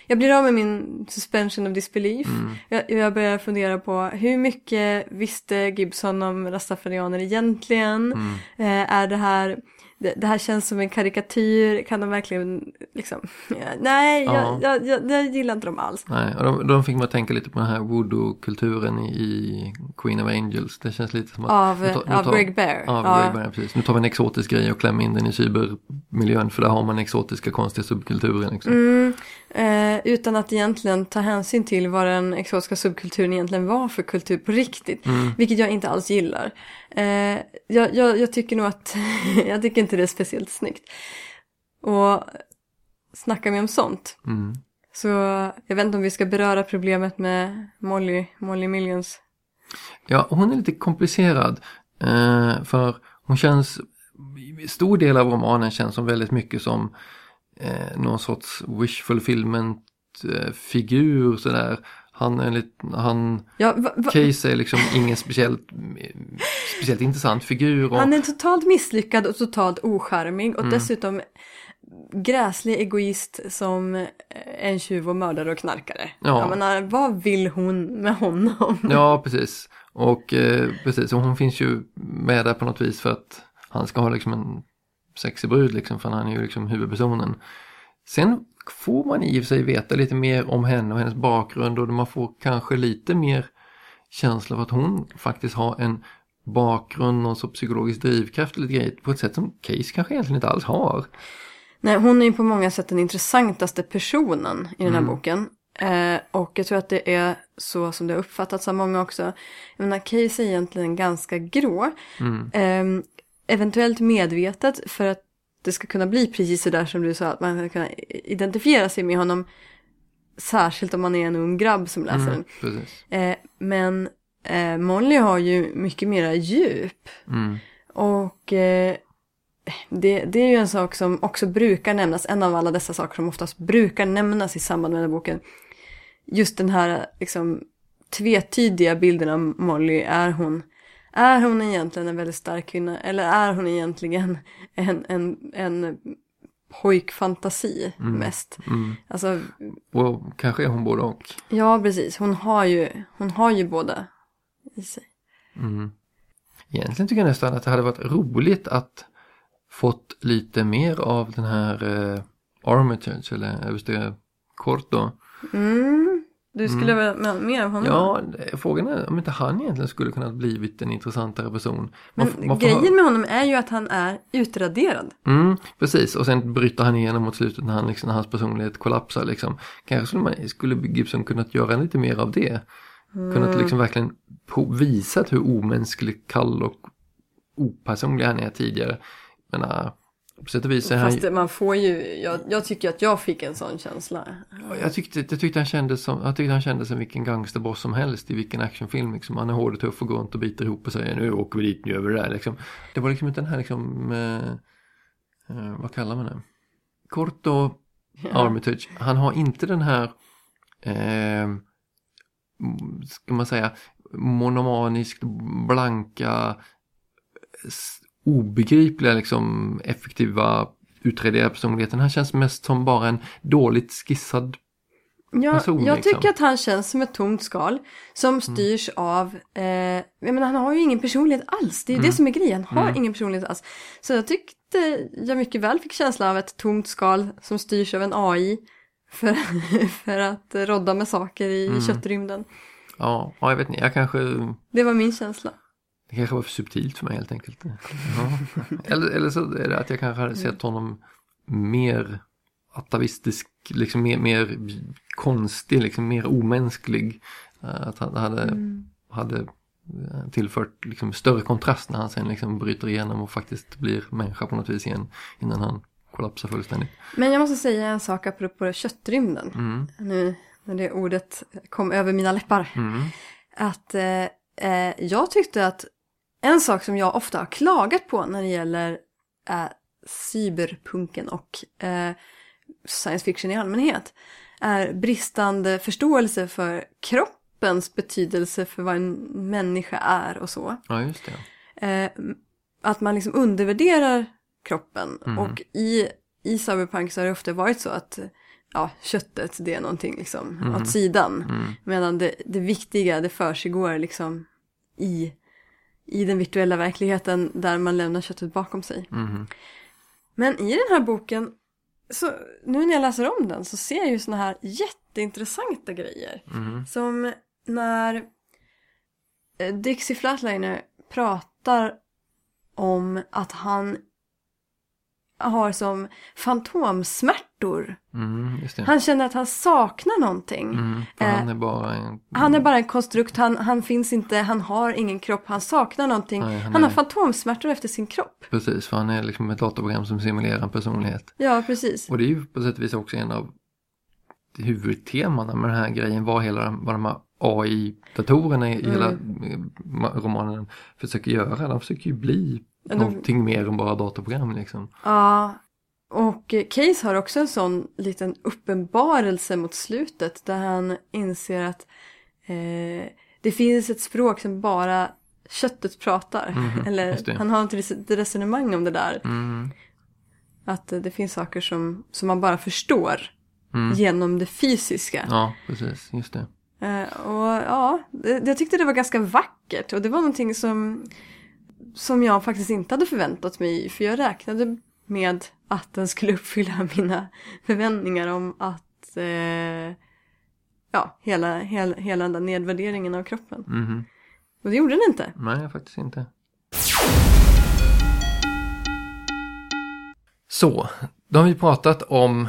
A: jag blir av med min suspension of disbelief.
B: Mm.
A: Jag, jag börjar fundera på hur mycket visste Gibson om rastafarianer egentligen?
B: Mm.
A: Eh, är det här, det, det här känns som en karikatyr, kan de verkligen liksom, nej,
B: Ja.
A: jag, jag, jag, jag gillar inte dem alls.
B: Nej, och de, de fick mig att tänka lite på den här voodoo-kulturen i, Queen of Angels. Det känns lite som att...
A: Av-
B: nu tar- nu
A: av
B: tar-
A: Greg Bear.
B: Av
A: Ja.
B: Greg Bear, precis. Nu tar vi en exotisk grej och klämmer in den i cybermiljön för där har man exotiska konstiga subkulturer. Liksom.
A: Mm, eh, utan att egentligen ta hänsyn till vad den exotiska subkulturen egentligen var för kultur på riktigt.
B: Mm.
A: Vilket jag inte alls gillar. Eh, jag, jag, jag tycker nog att, jag tycker inte det är speciellt snyggt. Och snackar vi om sånt.
B: Mm.
A: Så jag vet inte om vi ska beröra problemet med Molly, Molly Millions
B: Ja, hon är lite komplicerad. Eh, för hon känns, stor del av romanen känns som väldigt mycket som eh, någon sorts wish fulfillment eh, figur sådär. Han är lite, han,
A: Ja, va, va,
B: Case är liksom ingen speciellt, speciellt intressant figur. Och,
A: han är totalt misslyckad och totalt ocharmig och
B: Mm.
A: dessutom gräslig egoist som en tjuv och mördare och knarkare.
B: Ja.
A: Jag menar, vad vill hon med honom?
B: Ja, precis. Och eh, precis, och hon finns ju med där på något vis för att han ska ha liksom en sexig brud liksom, för han är ju liksom huvudpersonen. Sen får man i och för sig veta lite mer om henne och hennes bakgrund och man får kanske lite mer känsla av att hon faktiskt har en bakgrund, någon sorts psykologisk drivkraft eller grejer på ett sätt som Case kanske egentligen inte alls har.
A: Nej, hon är ju på många sätt den intressantaste personen i den här
B: Mm.
A: boken. Eh, och jag tror att det är så som det har uppfattats av många också. Jag menar, Case är egentligen ganska grå.
B: Mm.
A: Eh, eventuellt medvetet för att det ska kunna bli precis så där som du sa, att man ska kunna identifiera sig med honom. Särskilt om man är en ung grabb som läser
B: Mm,
A: den. Eh, men eh, Molly har ju mycket mera djup.
B: Mm.
A: Och eh, det, det är ju en sak som också brukar nämnas, en av alla dessa saker som oftast brukar nämnas i samband med den här boken. Just den här liksom tvetydiga bilden av Molly, är hon, är hon egentligen en väldigt stark kvinna eller är hon egentligen en, en, en pojkfantasi
B: Mm.
A: mest?
B: Mm.
A: Alltså,
B: Och kanske är hon både och.
A: ja precis, hon har ju, hon har ju båda i sig.
B: Mm. Egentligen tycker jag nästan att det hade varit roligt att fått lite mer av den här eh, Armitage eller överste Corto.
A: Mm. Du skulle
B: Mm.
A: vilja mer av honom?
B: Ja, frågan är om inte han egentligen skulle kunna blivit en intressantare person. Man,
A: Men
B: man
A: grejen
B: hö-
A: med honom är ju att han är utraderad.
B: Mm, precis, och sen bryter han igenom mot slutet när, han, liksom, när hans personlighet kollapsar. Liksom. Kanske skulle, man, skulle Gibson kunnat göra lite mer av det. Kunnat
A: Mm.
B: liksom verkligen visat hur omänsklig, kall och opersonlig han är tidigare. Men uh, på sätt och vis är han
A: Fast man får ju, jag, jag tycker att jag fick en sån känsla.
B: Jag tyckte, jag tyckte han kändes som, jag tyckte han kändes som vilken gangsterboss som helst i vilken actionfilm liksom. Han är hård och tuff och går runt och biter ihop och säger nu åker vi dit, nu gör vi det där liksom. Det var liksom inte den här liksom, eh, eh, vad kallar man det? Corto Armitage, han har inte den här, eh, ska man säga, monomaniskt blanka, obegripliga liksom effektiva utredare personligheten. Han känns mest som bara en dåligt skissad
A: Ja,
B: person,
A: jag
B: liksom.
A: tycker att han känns som ett tomt skal som styrs av, eh, jag menar han har ju ingen personlighet alls. Det är ju
B: Mm.
A: det som är grejen, han har
B: Mm.
A: ingen personlighet alls. Så jag tyckte jag mycket väl fick känslan av ett tomt skal som styrs av en AI för, för att rodda med saker i
B: Mm.
A: köttrymden.
B: Ja, ja, jag vet inte, jag kanske,
A: Det var min känsla.
B: Det kanske var för subtilt för mig helt enkelt. Ja. Eller, eller så är det att jag kanske hade sett honom mer atavistisk, liksom mer, mer konstig, liksom mer omänsklig. Eh, Att han hade,
A: Mm.
B: hade eh, tillfört liksom större kontrast när han sen liksom bryter igenom och faktiskt blir människa på något vis igen innan han kollapsar fullständigt.
A: Men jag måste säga en sak apropå köttrymden.
B: Mm.
A: Nu när det ordet kom över mina läppar.
B: Mm.
A: Att eh, eh, jag tyckte att en sak som jag ofta har klagat på när det gäller eh, cyberpunken och eh, science fiction i allmänhet är bristande förståelse för kroppens betydelse för vad en människa är och så.
B: Ja, just det.
A: Eh, att man liksom undervärderar kroppen.
B: Mhm.
A: Och i, i cyberpunk så har det ofta varit så att ja, köttet det är någonting liksom
B: Mhm.
A: åt sidan.
B: Mm.
A: Medan det, det viktiga det försiggår liksom i, i den virtuella verkligheten där man lämnar köttet bakom sig.
B: Mhm.
A: Men i den här boken, så nu när jag läser om den så ser jag ju såna här jätteintressanta grejer.
B: Mhm.
A: Som när eh, Dixie Flatliner pratar om att han har som fantomsmärtor.
B: Mm.
A: Han känner att han saknar någonting.
B: Mm,
A: Eh,
B: han är bara en...
A: Han är bara en konstrukt, han, han finns inte, han har ingen kropp, han saknar någonting.
B: Nej, han
A: han har
B: är-
A: fantomsmärtor efter sin kropp.
B: Precis, för han är liksom ett datorprogram som simulerar en personlighet.
A: Ja, precis.
B: Och det är ju på sätt och vis också en av huvudtemana med den här grejen, vad hela vad de har AI-datorerna i
A: Mm.
B: hela romanen försöker göra. De försöker ju bli någonting mer än bara datorprogram liksom.
A: Ja, och Case har också en sån liten uppenbarelse mot slutet där han inser att eh, det finns ett språk som bara köttet pratar.
B: Just
A: Eller han har res- resonemang om det där.
B: Mm.
A: Att eh, det finns saker som, som man bara förstår
B: Mm.
A: genom det fysiska.
B: Ja, precis, just det.
A: Eh, och ja, det, jag tyckte det var ganska vackert och det var någonting som, som jag faktiskt inte hade förväntat mig. För jag räknade med att den skulle uppfylla mina förväntningar om att eh, ja, hela, hela, hela den nedvärderingen av kroppen.
B: Mhm.
A: Och det gjorde den inte.
B: Nej, faktiskt inte. Så, då har vi pratat om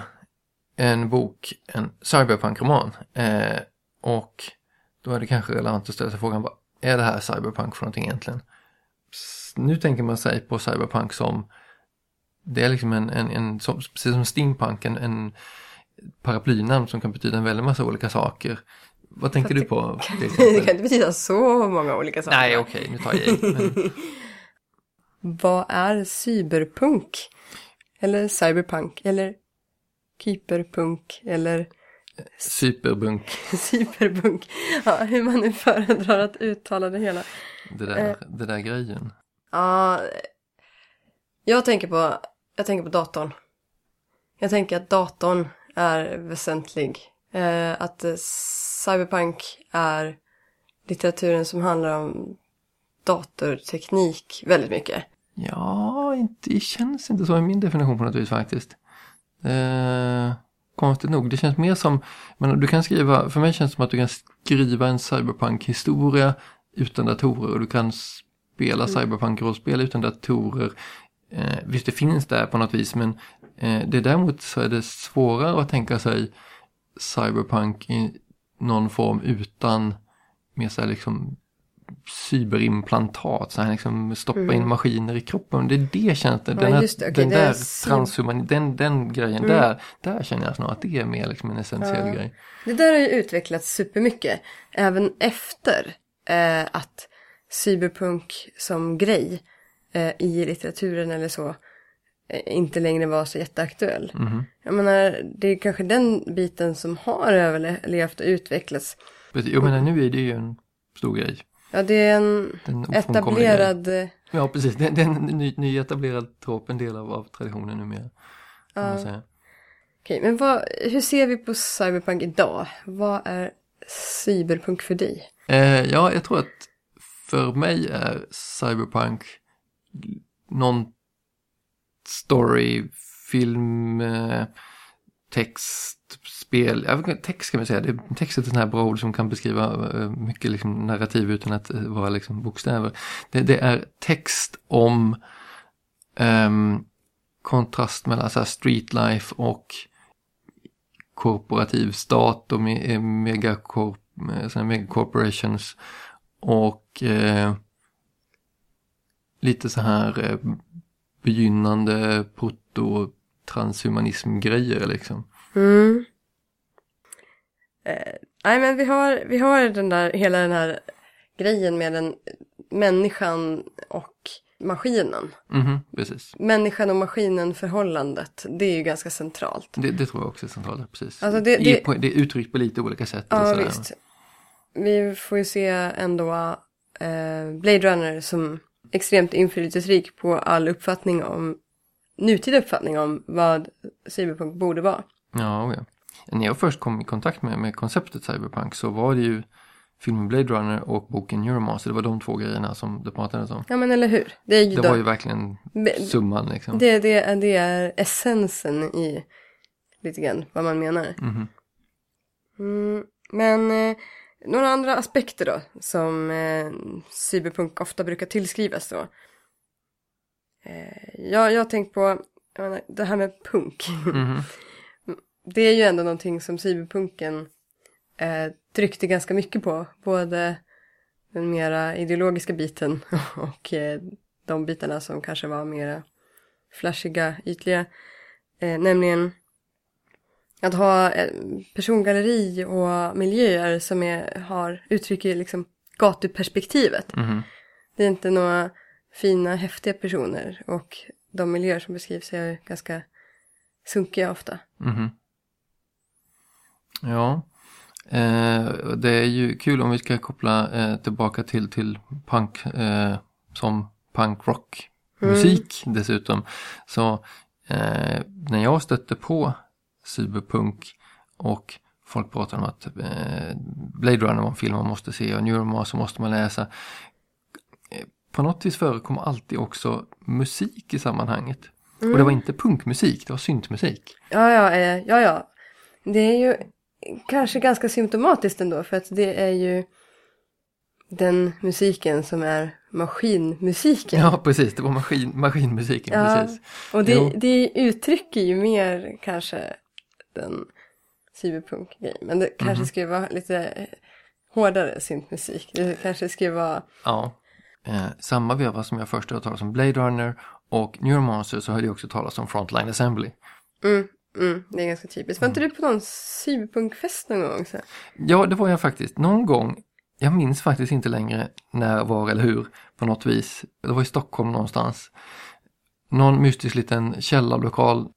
B: en bok, en cyberpunk-roman. Eh, och då är det kanske relevant att ställa sig frågan, vad är det här cyberpunk för någonting egentligen? Nu tänker man sig på cyberpunk som, det är liksom en, en, en som, precis som steampunk, en, en paraplynamn som kan betyda en väldig massa olika saker. Vad tänker du på? till
A: det kan inte betyda så många olika saker.
B: Nej, okej, nu tar jag i. Men...
A: Vad är cyberpunk? Eller cyberpunk? Eller keeperpunk? Eller
B: Superbunk,
A: cyberpunk? Ja, hur man nu föredrar att uttala det hela.
B: Det där,
A: Eh.
B: det där grejen.
A: Ja, jag tänker på, jag tänker på datorn. Jag tänker att datorn är väsentlig. Eh, att eh, cyberpunk är litteraturen som handlar om datorteknik väldigt mycket.
B: Ja, inte, det känns inte så i min definition på något vis faktiskt. Eh, konstigt nog, det känns mer som, men du kan skriva, för mig känns det som att du kan skriva en cyberpunk-historia utan datorer och du kan spela
A: Mm.
B: cyberpunk-rollspel utan datorer. Eh, visst, det finns där på något vis, men eh, det däremot så är det svårare att tänka sig cyberpunk i någon form utan mer så här liksom cyberimplantat, så här liksom stoppa
A: Mm.
B: in maskiner i kroppen. Det är det känns det.
A: Ja,
B: Den,
A: just det. Okej,
B: den
A: är
B: där transhuman, den, den grejen
A: Mm.
B: där, där känner jag snarare att det är mer liksom en essentiell
A: Ja.
B: grej.
A: Det där har ju utvecklats supermycket. Även efter eh, att cyberpunk som grej eh, i litteraturen eller så eh, inte längre var så jätteaktuell.
B: Mhm.
A: Jag menar, det är kanske den biten som har överlevt och utvecklats.
B: Jag menar nu är det ju en stor grej.
A: Ja, det är en etablerad...
B: grejen. Ja, precis. Det, det är en ny, ny etablerad trop, en del av, av traditionen numera.
A: Ja. Okej, men vad, hur ser vi på cyberpunk idag? Vad är cyberpunk för dig?
B: Eh, ja, jag tror att för mig är cyberpunk någon story, film, eh, text, spel, ja, text kan man säga, det, text är ett sånt här bra ord som kan beskriva eh, mycket liksom, narrativ utan att eh, vara liksom, bokstäver. Det, det är text om ehm, kontrast mellan så här, street life och korporativ stat och me, eh, eh, såna här megacorporations och eh, lite så här eh, begynnande proto-transhumanism-grejer liksom.
A: Mm. Eh, nej men vi har, vi har den där, hela den här grejen med den människan och maskinen.
B: Mhm, precis.
A: Människan och maskinen förhållandet, det är ju ganska centralt.
B: Det, det tror jag också är centralt, precis.
A: Alltså det- det-
B: det är uttryckt på lite olika sätt.
A: Ja visst. Vi får ju se ändå eh, Blade Runner som extremt inflytelserik på all uppfattning om nutida uppfattning om vad cyberpunk borde vara.
B: Ja, ja. När jag först kom i kontakt med, med konceptet cyberpunk så var det ju filmen Blade Runner och boken Neuromancer. Det var de två grejerna som det pratades om.
A: Ja men eller hur? Det, är ju
B: Det
A: då-
B: var ju verkligen summan liksom.
A: Det, det, det är essensen i lite grann vad man menar.
B: Mhm.
A: Mm, men eh, några andra aspekter då som eh, cyberpunk ofta brukar tillskrivas då. Eh, jag, jag har tänkt på menar, det här med punk.
B: Mhm.
A: Det är ju ändå någonting som cyberpunken eh, tryckte ganska mycket på. Både den mera ideologiska biten och eh, de bitarna som kanske var mera flashiga, ytliga. Eh, nämligen att ha eh, persongalleri och miljöer som är, har, uttrycker liksom gatuperspektivet.
B: Mhm.
A: Det är inte några fina, häftiga personer och de miljöer som beskrivs är ganska sunkiga ofta.
B: Mhm. Ja, eh, det är ju kul om vi ska koppla eh, tillbaka till, till punk eh, som punkrock musik dessutom. Så eh, när jag stötte på cyberpunk och folk pratar om att eh, Blade Runner var en film man måste se och Neuromancer måste man läsa. Eh, på något vis förekommer alltid också musik i sammanhanget. Och det var inte punkmusik, det var syntmusik.
A: Ja, ja, eh, ja, ja. Det är ju kanske ganska symptomatiskt ändå för att det är ju den musiken som är maskinmusiken.
B: Ja, precis. Det var maskin, maskinmusiken.
A: Ja,
B: Precis.
A: och det,
B: Jo.
A: det uttrycker ju mer kanske den cyberpunk-grejen. Men det kanske
B: Mhm.
A: skulle vara lite hårdare syntmusik. Det kanske skulle vara...
B: Ja. Eh, samma veva som jag först hörde talas om Blade Runner och Neuromancer så hörde jag också talas om Frontline Assembly.
A: Mm, mm, det är ganska typiskt. Var inte
B: Mm.
A: du på någon cyberpunkfest någon gång? Så?
B: Ja, det var jag faktiskt. Någon gång, jag minns faktiskt inte längre när, var eller hur, på något vis. Det var i Stockholm någonstans. Någon mystisk liten källarlokal.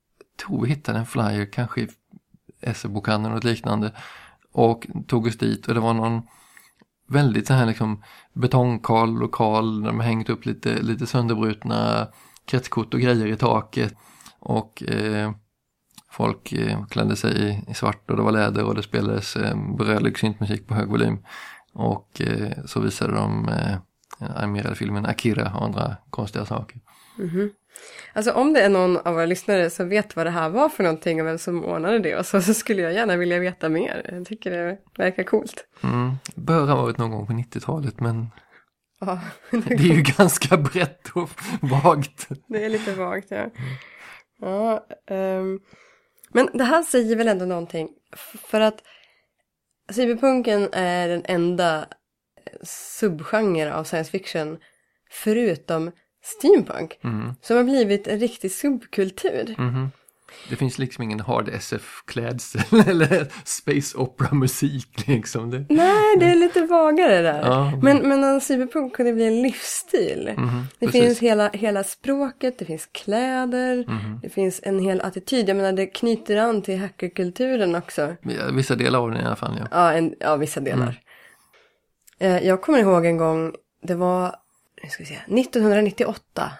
B: Tror vi hittade en flyer, kanske i SE-bokhandeln och ett liknande. Och tog oss dit och det var någon väldigt så här liksom betongkal lokal där de har hängt upp lite, lite sönderbrutna kretskort och grejer i taket. Och eh, folk eh, klädde sig i, i svart och det var läder och det spelades eh, brölig syntmusik på hög volym. Och eh, så visade de eh, animerade filmen Akira och andra konstiga saker.
A: Mhm. Alltså om det är någon av våra lyssnare som vet vad det här var för någonting och vem som ordnade det och så, så skulle jag gärna vilja veta mer. Jag tycker det verkar coolt.
B: Mm. Bör ha varit någon gång på 90-talet men
A: Ja,
B: det är ju ganska brett och vagt.
A: det är lite vagt ja. ja ehm, men det här säger väl ändå någonting. För att cyberpunken är den enda subgenre av science fiction förutom steampunk
B: Mm.
A: som har blivit en riktig subkultur.
B: Mhm. Det finns liksom ingen hard SF-klädsel eller space opera-musik liksom. Det,
A: Nej, det är lite vagare där.
B: Ja.
A: Men, men en cyberpunk kunde bli en livsstil.
B: Mhm,
A: det
B: precis.
A: finns hela, hela språket, det finns kläder,
B: Mhm.
A: det finns en hel attityd. Jag menar, det knyter an till hackerkulturen också.
B: Vissa delar av den i alla fall ja.
A: Ja, en, ja vissa delar.
B: Mm.
A: Eh, jag kommer ihåg en gång, det var nu ska vi se, 1998.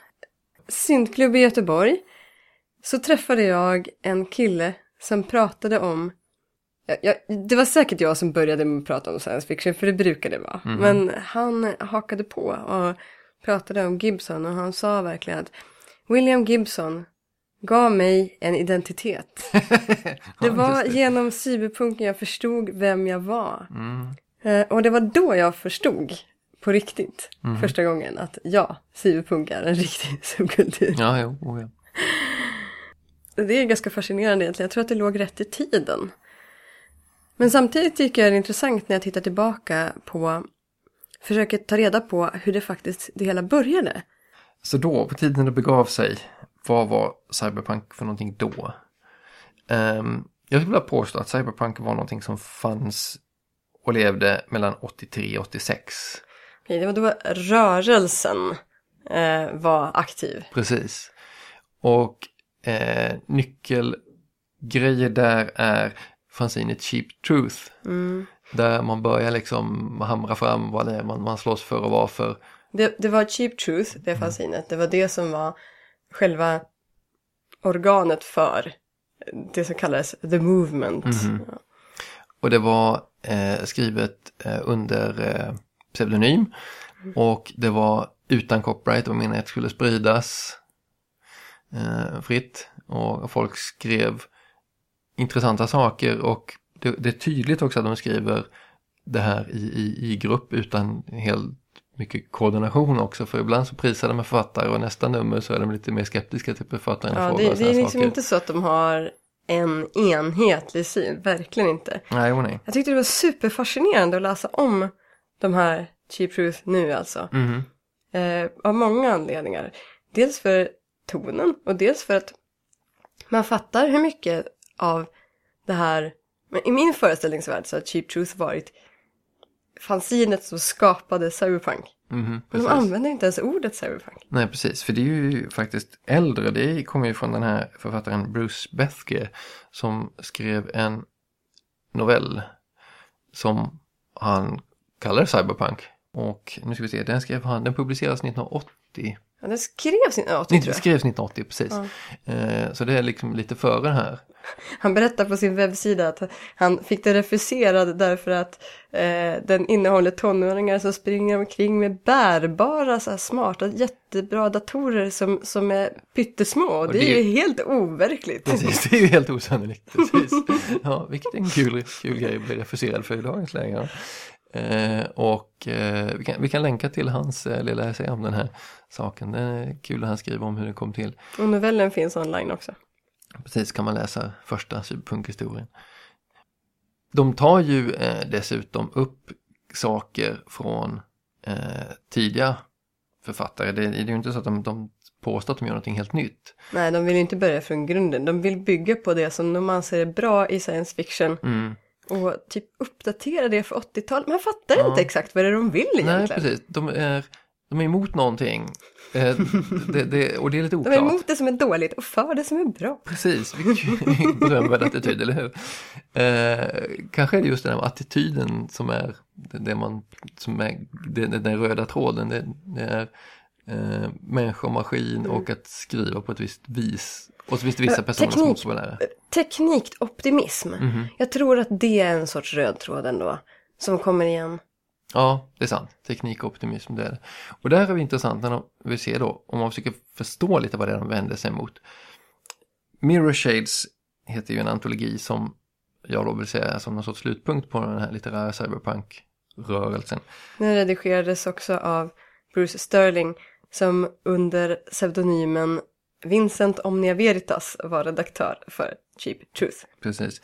A: Syntklubb i Göteborg. Så träffade jag en kille som pratade om jag, jag, det var säkert jag som började med att prata om science fiction, för det brukar det vara.
B: Mhm.
A: Men han hakade på och pratade om Gibson och han sa verkligen att William Gibson gav mig en identitet. Det var genom cyberpunken jag förstod vem jag var.
B: Mm.
A: Eh, Och det var då jag förstod på riktigt
B: Mhm.
A: första gången att ja, cyberpunk är en riktig subkultur.
B: Ja, jo, oh, ja.
A: Det är ganska fascinerande egentligen. Jag tror att det låg rätt i tiden. Men samtidigt tycker jag det är intressant när jag tittar tillbaka på försöker ta reda på hur det faktiskt det hela började.
B: Så då, på tiden det begav sig, vad var cyberpunk för någonting då? Ehm, jag skulle vilja påstå att cyberpunk var någonting som fanns och levde mellan 83 och 86.
A: Okej, det var då rörelsen eh, var aktiv.
B: Precis. Och eh, nyckelgrejer där är fanzinet Cheap Truth.
A: Mm.
B: Där man börjar liksom hamra fram vad det är man, man slåss för och varför.
A: Det, det var Cheap Truth, det fanzinet. Det var det som var själva organet för det som kallades The Movement.
B: Mhm. Och det var eh, skrivet eh, under eh, pseudonym. Och det var utan copyright, var meningen att det skulle spridas eh, fritt. Och folk skrev intressanta saker och det, det är tydligt också att de skriver det här i, i, i grupp utan helt mycket koordination också. För ibland så prisar de en författare och nästa nummer så är de lite mer skeptiska till författaren. och
A: Ja, det,
B: och
A: det är liksom
B: saker.
A: inte så att de har en enhetlig syn, verkligen inte.
B: Nej, oh, nej.
A: Jag tyckte det var superfascinerande att läsa om de här Cheap Truth nu alltså.
B: Mhm.
A: Eh, av många anledningar. Dels för tonen och dels för att man fattar hur mycket av det här, men i min föreställningsvärld så har Cheap Truth varit fanzinet som skapade cyberpunk. Men
B: precis.
A: de använder inte ens ordet cyberpunk.
B: Nej, precis. För det är ju faktiskt äldre. Det kommer ju från den här författaren Bruce Bethke som skrev en novell som han kallade Cyberpunk. Och nu ska vi se, den skrev han, den publicerades 1980.
A: Ja, den skrevs 1980
B: Det
A: tror jag.
B: skrevs 1980, precis.
A: Ja.
B: Eh, så det är liksom lite före den här.
A: Han berättar på sin webbsida att han fick den refuserad därför att eh, den innehåller tonåringar som springer omkring med bärbara, så här smarta, jättebra datorer som, som är pyttesmå. Och det,
B: det-
A: är ju helt overkligt.
B: Precis, det är ju helt osannolikt. Precis. Ja, vilket en kul, kul grej att bli refuserad för i dagens läge. Eh, och eh, vi, kan, vi kan länka till hans eh, lilla essä om den här saken. Det är kul när han skriver om hur det kom till.
A: Och novellen finns online också.
B: Precis kan man läsa första cyberpunkhistorien. De tar ju eh, dessutom upp saker från eh, tidiga författare. Det, det är ju inte så att de, de påstår att de gör någonting helt nytt.
A: Nej, de vill inte börja från grunden. De vill bygga på det som de anser är bra i science fiction.
B: Mm.
A: Och typ uppdatera det för 80-talet. Man fattar
B: Ja.
A: inte exakt vad det är de vill
B: Nej,
A: egentligen.
B: precis. De är, de är emot någonting. Eh, det, det, och det är lite
A: De
B: oklart.
A: är emot det som är dåligt och för det som är bra.
B: Precis, vilken berömvärd attityd, eller hur? Eh, kanske är det just den här attityden som är det, man, som är det, den röda tråden. Det, det är eh, människa och maskin och att skriva på ett visst vis. Och så finns det vissa
A: Eh,
B: personer som
A: teknik.
B: också vill lära.
A: Teknikoptimism.
B: Mhm.
A: Jag tror att det är en sorts röd tråd ändå. Som kommer igen.
B: Ja, det är sant. Teknik och optimism, det är det. Och där är det intressant när vi ser då, om man försöker förstå lite vad det är de vänder sig mot. Mirror Shades heter ju en antologi som jag då vill säga är som någon sorts slutpunkt på den här litterära cyberpunk-rörelsen.
A: Den redigerades också av Bruce Sterling som under pseudonymen Vincent Omnia Veritas var redaktör för Cheap Truth.
B: Precis.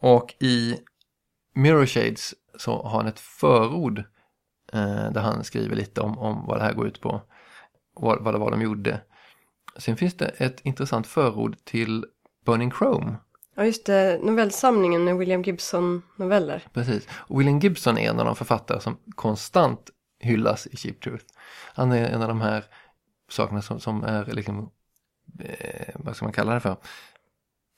B: Och i Mirror Shades så har han ett förord eh, där han skriver lite om, om vad det här går ut på. Vad, vad det var de gjorde. Sen finns det ett intressant förord till Burning Chrome.
A: Ja just det, novellsamlingen med William Gibson noveller.
B: Precis. Och William Gibson är en av de författare som konstant hyllas i Cheap Truth. Han är en av de här sakerna som, som är liksom, vad ska man kalla det för?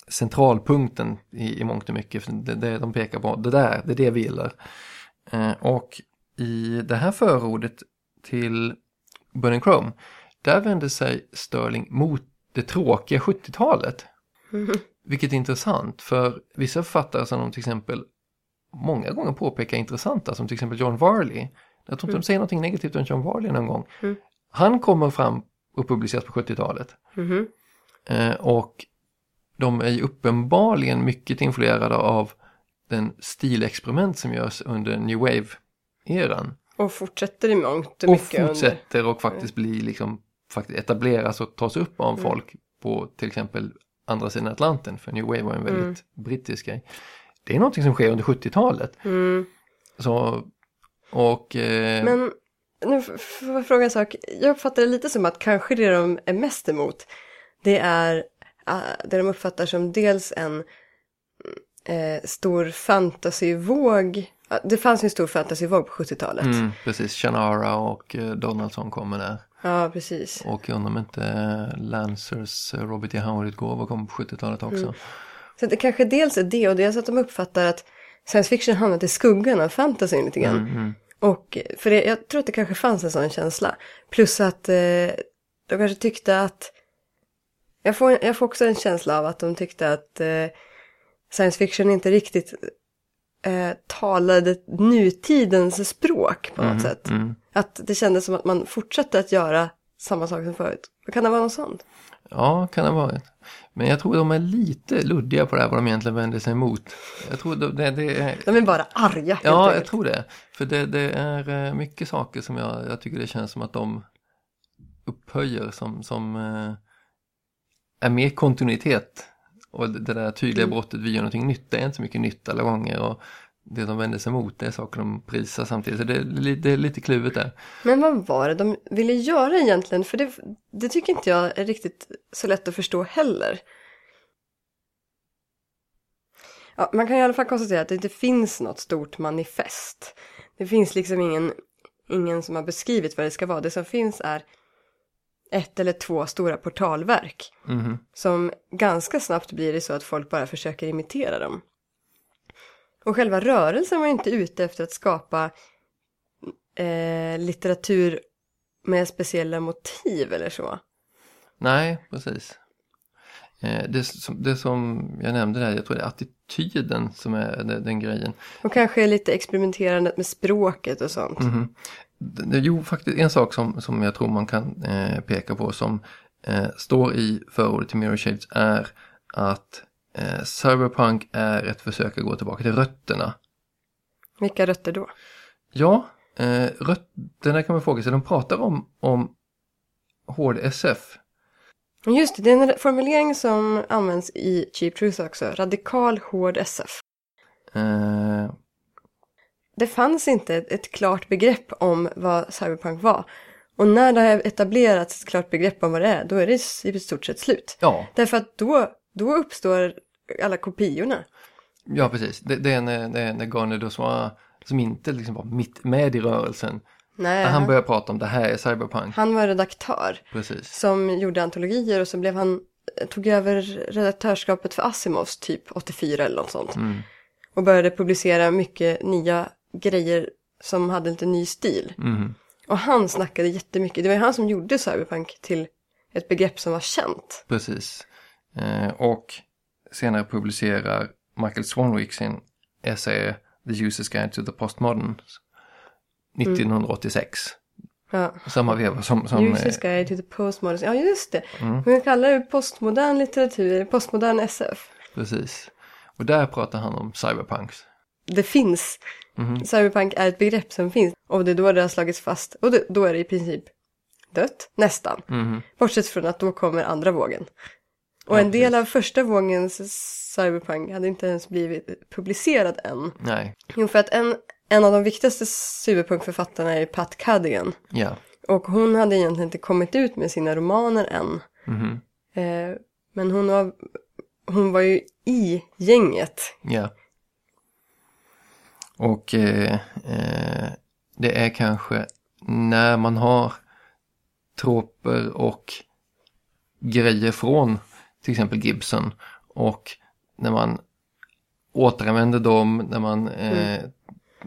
B: Centralpunkten i, i mångt och mycket. För det, det de pekar på, det där, det är det vi gillar. Eh, och i det här förordet till Burning Chrome, där vänder sig Sterling mot det tråkiga 70-talet. Vilket är intressant för vissa författare som de till exempel många gånger påpekar intressanta som till exempel John Varley. Jag tror inte
A: Mm.
B: de säger någonting negativt om John Varley någon gång.
A: Mm.
B: Han kommer fram och publiceras på 70-talet.
A: Mhm.
B: Eh, och de är ju uppenbarligen mycket influerade av den stilexperiment som görs under New Wave-eran.
A: Och fortsätter i mångt och
B: Och
A: mycket under.
B: fortsätter och faktiskt blir liksom faktiskt etableras och tas upp av
A: Mm.
B: folk på till exempel andra sidan Atlanten. För New Wave var en väldigt
A: Mm.
B: brittisk grej. Det är någonting som sker under 70-talet.
A: Mm.
B: Så, och... Eh,
A: Men nu får jag fråga en sak. Jag uppfattar det lite som att kanske det de är mest emot det är äh, det de uppfattar som dels en eh, stor fantasyvåg. Ja, Det fanns ju en stor fantasyvåg på 70-talet.
B: mm, precis, Shannara och eh, Donaldson kommer där.
A: Ja, precis.
B: Och undrar om inte eh, Lancers eh, Robert E. Howard-gåva kom på 70-talet också.
A: Mm. Så det kanske dels är det och dels att de uppfattar att science fiction hamnat i skuggan av fantasyn lite grann.
B: Mm, mm.
A: Och för det, jag tror att det kanske fanns en sån känsla. Plus att eh, de kanske tyckte att... Jag får, jag får också en känsla av att de tyckte att eh, science fiction inte riktigt eh, talade nutidens språk på något
B: Mm,
A: sätt.
B: mm.
A: Att det kändes som att man fortsatte att göra samma sak som förut. Kan det vara något sånt?
B: Ja, kan det varit. Men jag tror de är lite luddiga på det här vad de egentligen vänder sig emot. Jag tror det, det, är...
A: De är bara arga
B: Ja, jag tror det. För det, det är eh, mycket saker som jag, jag tycker det känns som att de upphöjer som, som eh, är mer kontinuitet. Och det, det där tydliga
A: Mm.
B: brottet, vi gör någonting nytt, det är inte så mycket nytt alla gånger. Och det de vänder sig mot, det är saker de prisar samtidigt. Så det, är li- det är lite kluvet där.
A: Men vad var det de ville göra egentligen? För det, det tycker inte jag är riktigt så lätt att förstå heller. Ja, man kan i alla fall konstatera att det inte finns något stort manifest. Det finns liksom ingen, ingen som har beskrivit vad det ska vara. Det som finns är ett eller två stora portalverk.
B: Mhm.
A: Som ganska snabbt blir det så att folk bara försöker imitera dem. Och själva rörelsen var inte ute efter att skapa eh, litteratur med speciella motiv eller så.
B: Nej, precis. Eh, Det som, det som jag nämnde där, jag tror det är attityden som är den, den grejen.
A: Och kanske lite experimenterandet med språket och sånt.
B: Det- det- Jo, faktiskt en sak som, som jag tror man kan eh, peka på som eh, står i förordet till Mirror Shades är att eh, cyberpunk är ett försök att gå tillbaka till rötterna.
A: Vilka rötter då?
B: Ja, eh, rötterna kan man fråga sig, de pratar om, om hård SF.
A: Just det, det är en formulering som används i Cheap Truth också. Radikal hård SF.
B: Eh,
A: Det fanns inte ett, klart begrepp om vad cyberpunk var. Och när det har etablerats ett klart begrepp om vad det är, då är det i stort sett slut.
B: ja,
A: Därför att då, då uppstår alla kopiorna.
B: ja, precis. Det, det är när, det är när Garner Dozois som inte liksom var mitt med i rörelsen.
A: Nej,
B: han börjar prata om det här är cyberpunk.
A: han var redaktör
B: Precis.
A: som gjorde antologier och så blev han, tog över redaktörskapet för Asimovs typ 84 eller något sånt.
B: Mm.
A: Och började publicera mycket nya grejer som hade lite ny stil.
B: Mhm.
A: Och han snackade jättemycket. Det var ju han som gjorde cyberpunk till ett begrepp som var känt.
B: Precis. Eh, och senare publicerar Michael Swanwick sin essä The User's Guide to the Postmoderns 1986.
A: Ja.
B: Samma veva som... som
A: User's
B: eh,
A: Guide to the Postmodern. Ja, just det.
B: Mm.
A: Man kallar det postmodern litteratur, postmodern SF.
B: precis. Och där pratar han om cyberpunks.
A: Det finns.
B: Mhm.
A: Cyberpunk är ett begrepp som finns. Och det är då det har slagits fast. Och då är det i princip dött. Nästan.
B: Mhm.
A: Bortsett från att då kommer andra vågen. Och en del av första vågens cyberpunk hade inte ens blivit publicerad än.
B: Nej,
A: Jo, för att en, en av de viktigaste cyberpunkförfattarna är Pat Cadigan.
B: ja.
A: Och hon hade egentligen inte kommit ut med sina romaner än.
B: Mhm.
A: Eh, men hon var, hon var ju i gänget.
B: Ja. Och eh, eh, det är kanske när man har troper och grejer från till exempel Gibson och när man återanvänder dem, när man eh,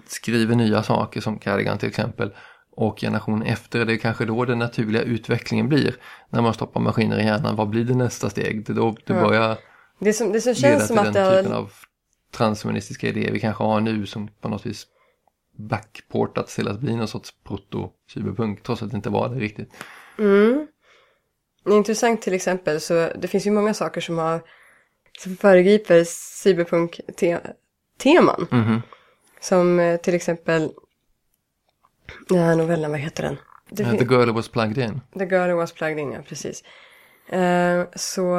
B: skriver nya saker som Cardigan till exempel och generationen efter, det är kanske då den naturliga utvecklingen blir. När man stoppar maskiner i hjärnan, vad blir det nästa steg? Det är då det
A: Ja.
B: börjar
A: Det som, det som
B: leda
A: känns
B: till
A: som
B: den
A: det har...
B: typen av transfeministiska idéer vi kanske har nu som på något vis backportats till att bli någon sorts proto-cyberpunk trots att det inte var det riktigt.
A: Mm. Intressant till exempel så det finns ju många saker som har som föregriper cyberpunk-teman.
B: Mhm.
A: Som eh, till exempel den här novellen, vad heter den? Fin-
B: The Girl Was Plugged In
A: The Girl Was Plugged In, ja precis. Eh, så,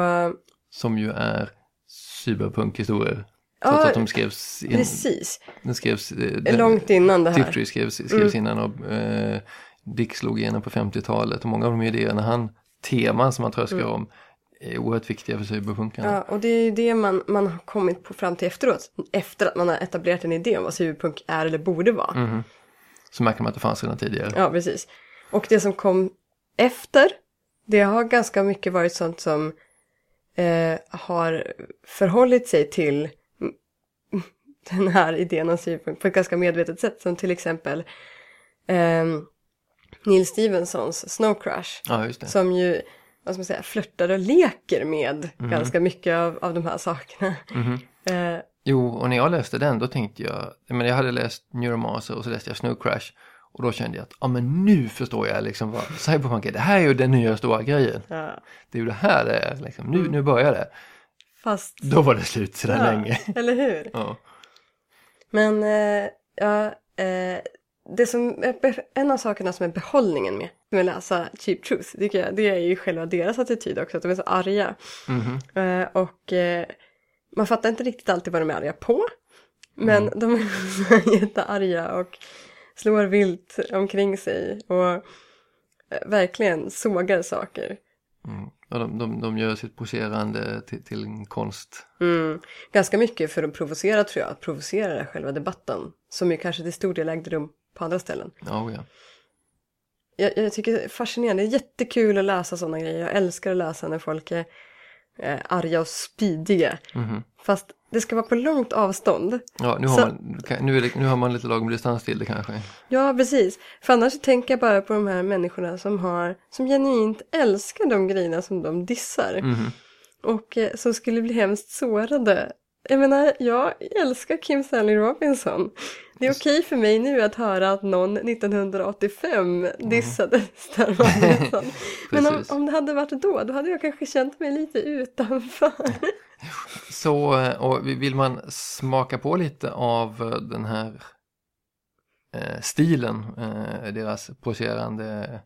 B: som ju är cyberpunk-historier. Trots
A: ja,
B: att de skrevs, in,
A: precis.
B: den skrevs, den,
A: Långt innan det här.
B: Tiptree skrevs, skrevs innan och eh, Dick slog igenom på 50-talet och många av de idéerna han, teman som han tröskar om är oerhört viktiga för cyberpunkarna.
A: Mm. Ja, och det är ju det man, man har kommit på fram till efteråt. Efter att man har etablerat en idé om vad cyberpunk är eller borde vara.
B: Mhm. Så märker man att det fanns redan tidigare.
A: Ja, precis. Och det som kom efter, det har ganska mycket varit sånt som eh, har förhållit sig till den här idén om cyberpunk på ett ganska medvetet sätt. Som till exempel eh, Neil Stevensons Snow Crash.
B: Ja.
A: Som ju, vad ska man säga, flörtar och leker med ganska mycket av, av de här sakerna.
B: Mhm.
A: Eh,
B: Jo, och när jag läste den då tänkte jag, jag, menar, jag hade läst Neuromancer och så läste jag Snow Crash. Och då kände jag att, ja men nu förstår jag liksom vad cyberpunk är. Det här är ju den nya stora grejen.
A: ja.
B: Det är ju det här det är, liksom. nu, nu börjar det.
A: Fast,
B: Då var det slut sedan
A: ja,
B: länge.
A: eller hur?
B: Ja.
A: Men eh, ja, eh, det som är en av sakerna som är behållningen med, med att läsa Cheap Truth, tycker jag, det är ju själva deras attityd också, att de är så arga.
B: Mhm.
A: Eh, och eh, man fattar inte riktigt alltid vad de är arga på. Men de är jättearga och slår vilt omkring sig och eh, verkligen sågar saker.
B: Ja, de, de, de gör sitt poserande till, till en konst.
A: Mm. Ganska mycket för att provocera tror jag, att provocera själva debatten. Som ju kanske till stor del ägde rum på andra ställen.
B: Ja, ja.
A: Jag, jag tycker det är fascinerande, det är jättekul att läsa sådana grejer. Jag älskar att läsa när folk är eh, arga och spidiga.
B: Mhm.
A: Fast det ska vara på långt avstånd.
B: Ja, nu har,
A: Så-
B: man, nu, det, nu har man lite lagom distans till det kanske.
A: Ja, precis. För annars tänker jag bara på de här människorna som har, som genuint älskar de grejerna som de dissar.
B: Mhm.
A: Och eh, som skulle bli hemskt sårade. Jag menar, jag älskar Kim Stanley Robinson. Det är okej för mig nu att höra att någon 1985 dissade Stan Robinson. Men om, om det hade varit då, då hade jag kanske känt mig lite utanför.
B: Så, och vill man smaka på lite av eh, den här eh, stilen, eh, deras poserande,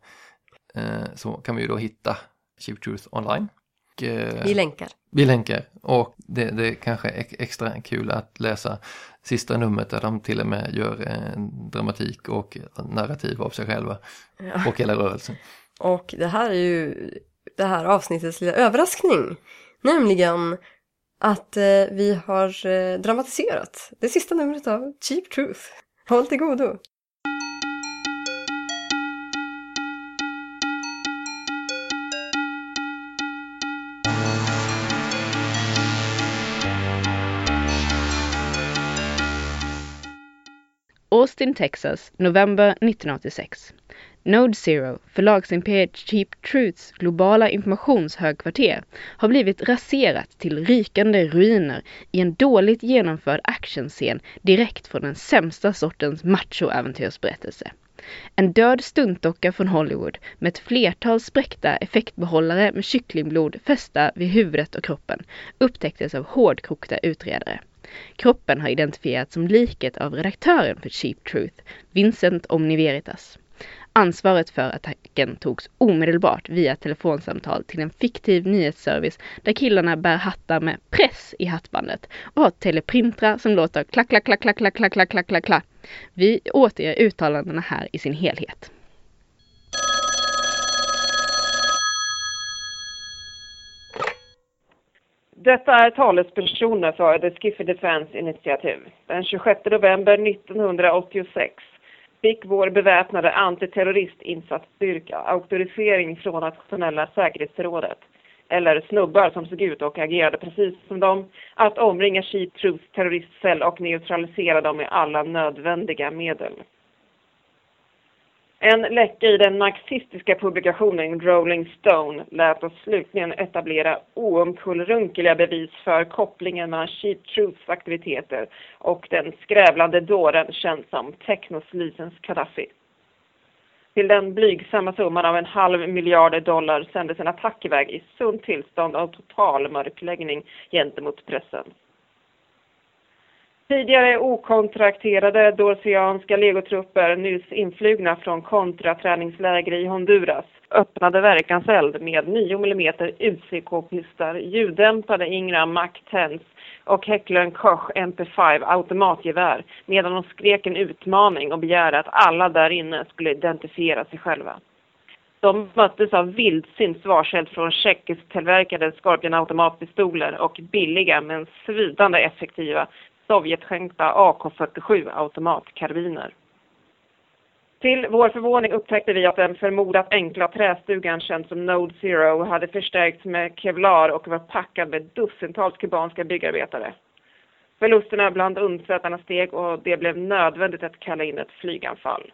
B: eh, så kan vi ju då hitta Cheap Truth online. Och, eh,
A: Vi länkar.
B: Vi länkar och det, det är kanske är extra kul att läsa sista numret där de till och med gör en dramatik och narrativ av sig själva
A: Ja.
B: och hela rörelsen.
A: Och det här är ju det här avsnittets lilla överraskning. Nämligen att eh, vi har eh, dramatiserat det sista numret av Cheap Truth. Håll till godo!
L: Austin, Texas, november 1986. Node Zero, förlagsimperiet Cheap Truths globala informationshögkvarter, har blivit raserat till rykande ruiner i en dåligt genomförd actionscen direkt från den sämsta sortens machoäventyrsberättelse. En död stuntdocka från Hollywood med ett flertal spräckta effektbehållare med kycklingblod fästa vid huvudet och kroppen upptäcktes av hårdkokta utredare. Kroppen har identifierats som liket av redaktören för Cheap Truth, Vincent Omniveritas. Ansvaret för attacken togs omedelbart via telefonsamtal till en fiktiv nyhetsservice där killarna bär hattar med press i hattbandet och har teleprintrar som låter klack, klack, klack, klack, klack, klack, klack, klack, klack, klack. Vi återger uttalandena här i sin helhet.
M: Detta är talespersoner för The Skiffy Defense initiativ. Den 26 november 1986 fick vår beväpnade antiterroristinsatsstyrka auktorisering från Nationella säkerhetsrådet, eller snubbar som såg ut och agerade precis som dem, att omringa Cheap Truths terroristcell och neutralisera dem med alla nödvändiga medel. En läcka i den marxistiska publikationen Rolling Stone lät oss slutligen etablera oomkullrunkeliga bevis för kopplingen mellan Cheap Truths aktiviteter och den skrävlande dåren känd som Technoslisens Gaddafi. Till den blygsamma summan av en halv miljard dollar sändes en attack iväg i sunt tillstånd av total mörkläggning gentemot pressen. Tidigare okontrakterade dorsianska legotrupper nyss influgna från kontraträningsläger i Honduras öppnade verkanseld med 9 mm UCK-pistar, ljuddämpade Ingram Mac-10 och Heckler Koch MP5 automatgevär medan de skrek en utmaning och begärde att alla där inne skulle identifiera sig själva. De möttes av vildsint svarseld från tjeckisktillverkade Scorpion-automatpistoler och billiga men svidande effektiva Sovjetskänkta AK47 automatkarbiner. Till vår förvåning upptäckte vi att den förmodat enkla trästugan känd som Node Zero hade förstärkts med kevlar och var packad med dussintals kubanska byggarbetare. Förlusterna bland undsättarna steg och det blev nödvändigt att kalla in ett flyganfall.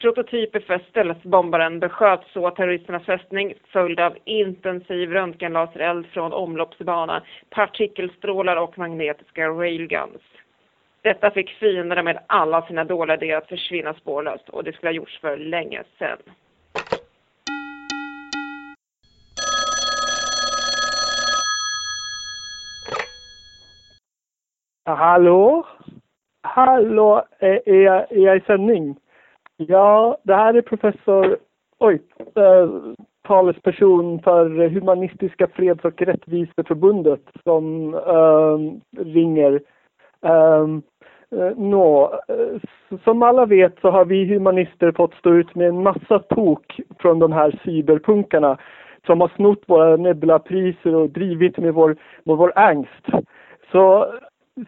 M: Prototyper för stealthbombaren besköt så terroristernas fästning följd av intensiv röntgenlasereld från omloppsbana, partikelstrålar och magnetiska railguns. Detta fick fienderna med alla sina dåliga idéer att försvinna spårlöst och det skulle ha gjorts för länge sedan.
N: Hallå? Hallå, är jag, är jag i sändning? Ja, det här är professor, oj, eh, talesperson för Humanistiska freds och rättviseförbundet som eh, ringer. Ehm, eh, Nå, eh, som alla vet så har vi humanister fått stå ut med en massa tok från de här cyberpunkarna. som har snott våra Nebula-priser och drivit med vår, med vår angst. Så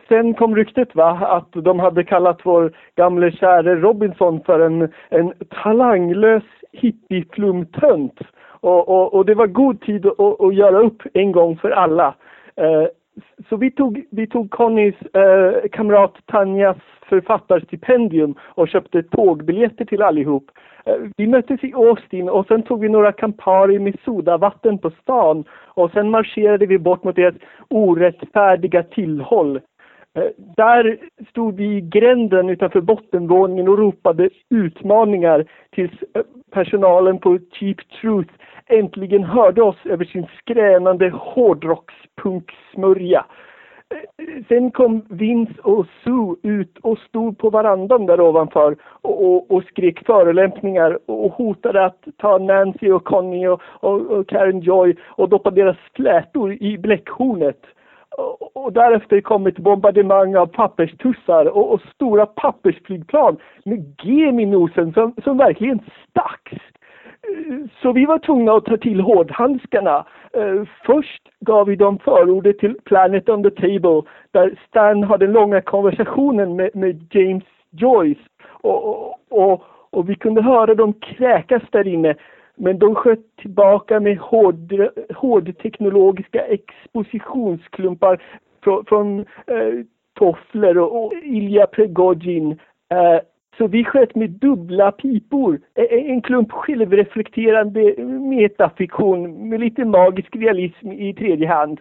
N: sen kom ryktet va, att de hade kallat vår gamle käre Robinson för en, en talanglös hippieflumtönt. Och, och, och det var god tid att, att göra upp en gång för alla. Eh, så vi tog, vi tog Connys eh, kamrat Tanjas författarstipendium och köpte tågbiljetter till allihop. Eh, vi möttes i Austin och sen tog vi några Campari med sodavatten på stan och sen marscherade vi bort mot deras orättfärdiga tillhåll. Eh, där stod vi i gränden utanför bottenvåningen och ropade utmaningar tills eh, personalen på Cheap Truth äntligen hörde oss över sin skränande hårdrockspunksmörja. Eh, sen kom Vince och Sue ut och stod på varandan där ovanför och, och, och skrek förolämpningar och hotade att ta Nancy och Connie och, och, och Karen Joy och doppa deras flätor i bläckhornet. Och, och därefter kom ett bombardemang av papperstussar och, och stora pappersflygplan med gem i nosen som, som verkligen stacks. Eh, så vi var tvungna att ta till hårdhandskarna. Eh, först gav vi dem förordet till Planet on the Table där Stan hade långa konversationen med, med James Joyce och, och, och, och, vi kunde höra dem kräkas där inne. Men de sköt tillbaka med hård, hårdteknologiska expositionsklumpar från, från eh, Toffler och, och Ilja Prigozjin. Eh, så vi sköt med dubbla pipor. E-, e-, en klump självreflekterande metafiktion med lite magisk realism i tredje hand.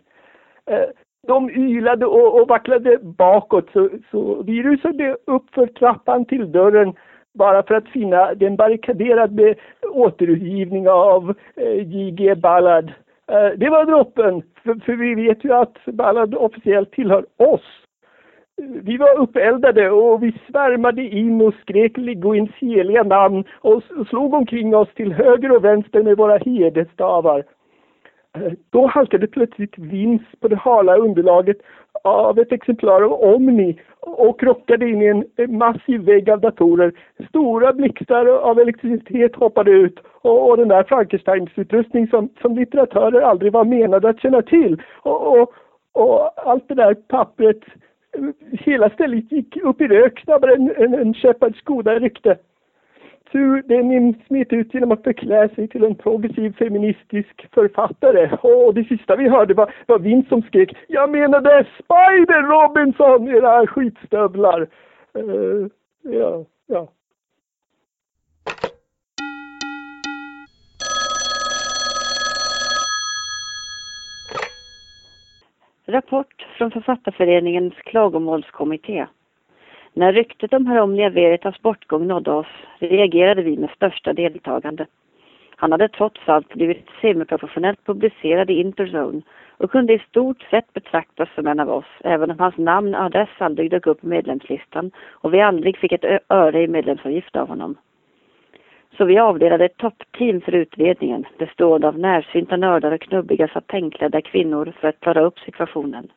N: Eh, de ylade och, och vacklade bakåt så, så vi rusade upp för trappan till dörren bara för att finna den barrikaderad med återutgivning av eh, J.G. Ballard. Eh, det var droppen, för, för vi vet ju att Ballard officiellt tillhör oss vi var uppeldade och vi svärmade in och skrek Liguins heliga namn och slog omkring oss till höger och vänster med våra herdestavar. Då halkade plötsligt Vins på det hala underlaget av ett exemplar av Omni och krockade in i en massiv vägg av datorer. Stora blixtar av elektricitet hoppade ut och, och den där Frankensteins-utrustning som, som litteratörer aldrig var menade att känna till. Och, och, och allt det där pappret eh, hela stället gick upp i rök snabbare än, än än Shepards goda rykte. Tur den smet ut genom att förklä sig till en progressiv feministisk författare. Och det sista vi hörde var, var Vince som skrek Jag menade Spider Robinson, era skitstövlar! Uh, ja, ja.
O: Rapport från Författarföreningens klagomålskommitté. När ryktet om Haromnia Veritas bortgång nådde oss reagerade vi med största deltagande. Han hade trots allt blivit semiprofessionellt publicerad i Interzone och kunde i stort sett betraktas som en av oss, även om hans namn och adress aldrig dök upp på medlemslistan och vi aldrig fick ett öre i medlemsavgift av honom. Så vi avdelade ett toppteam för utredningen bestående av närsynta nördar och knubbiga satängklädda kvinnor för att klara upp situationen.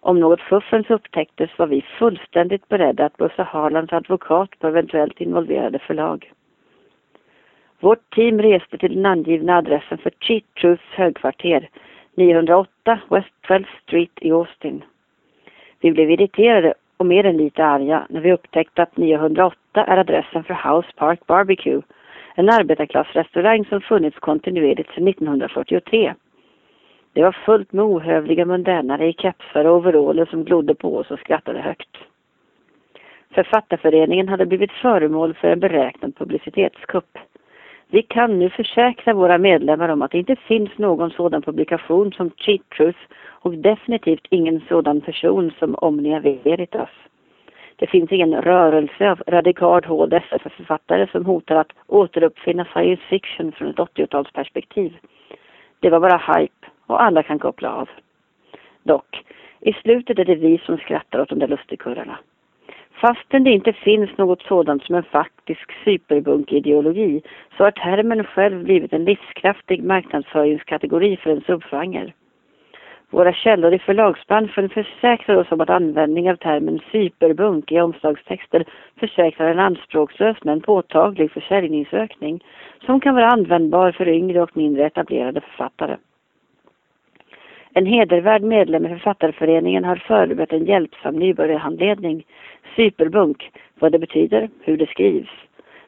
O: Om något fuffens upptäcktes var vi fullständigt beredda att bussa Harlands advokat på eventuellt involverade förlag. Vårt team reste till den angivna adressen för Cheat Truths högkvarter, 908 West 12th Street i Austin. Vi blev irriterade och mer än lite arga när vi upptäckte att 908 är adressen för House Park Barbecue, en arbetarklassrestaurang som funnits kontinuerligt sedan 1943. Det var fullt med ohövliga mundänare i kepsar och overaller som glodde på oss och skrattade högt. Författarföreningen hade blivit föremål för en beräknad publicitetskupp. Vi kan nu försäkra våra medlemmar om att det inte finns någon sådan publikation som Cheat Truth och definitivt ingen sådan person som Omnia Veritas. Det finns ingen rörelse av radikal hård för författare som hotar att återuppfinna science fiction från ett 80-talsperspektiv. Det var bara hype alla kan koppla av. Dock, i slutet är det vi som skrattar åt de där lustigkurrarna. Fastän det inte finns något sådant som en faktisk superbunkideologi så har termen själv blivit en livskraftig marknadsföringskategori för en subgenre. Våra källor i förlagsbranschen försäkrar oss om att användning av termen cyperbunk i omslagstexter försäkrar en anspråkslös men påtaglig försäljningsökning som kan vara användbar för yngre och mindre etablerade författare. En hedervärd medlem i Författarföreningen har förberett en hjälpsam nybörjarhandledning, Cyperbunk, vad det betyder, hur det skrivs,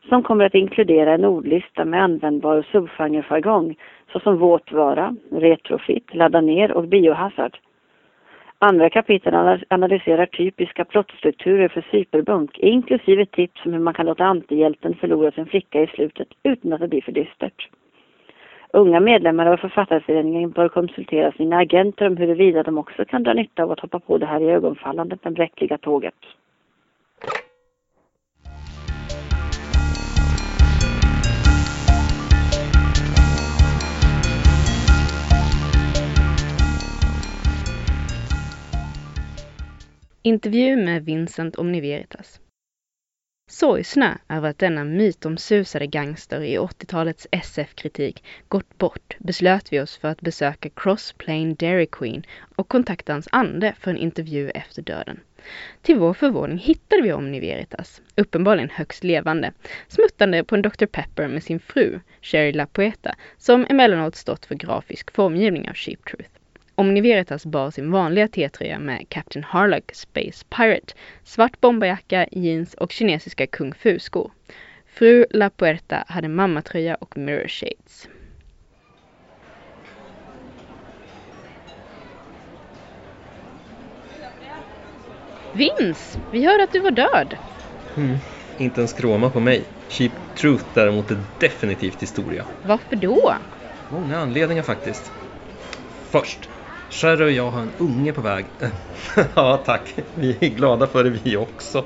O: som kommer att inkludera en ordlista med användbar subgenrejargong såsom våtvara, retrofit, ladda ner och biohazard. Andra kapitel analyserar typiska plottstrukturer för cyperbunk, inklusive tips om hur man kan låta antihjälten förlora sin flicka i slutet utan att det blir för dystert. Unga medlemmar av Författarföreningen bör konsultera sina agenter om huruvida de också kan dra nytta av att hoppa på det här i ögonfallande men bräckliga tåget.
L: Intervju med Vincent Omniveritas. Sorgsna över att denna mytomsusade gangster i 80-talets SF-kritik gått bort beslöt vi oss för att besöka Crossplane Dairy Queen och kontakta hans ande för en intervju efter döden. Till vår förvåning hittade vi Omniveritas, uppenbarligen högst levande, smuttande på en Dr Pepper med sin fru, Sherry LaPoeta, som emellanåt stått för grafisk formgivning av Cheap Truth. Omniveritas bar sin vanliga T-tröja med Captain Harlock Space Pirate, svart bomberjacka, jeans och kinesiska kung fu-skor. Fru La Puerta hade mammatröja och mirror shades. Vince, vi hörde att du var död.
G: Mm, inte en skråma på mig. Cheap Truth däremot är definitivt historia.
L: Varför då?
G: Många anledningar faktiskt. Först, Sherry och jag har en unge på väg. ja tack, vi är glada för det vi också.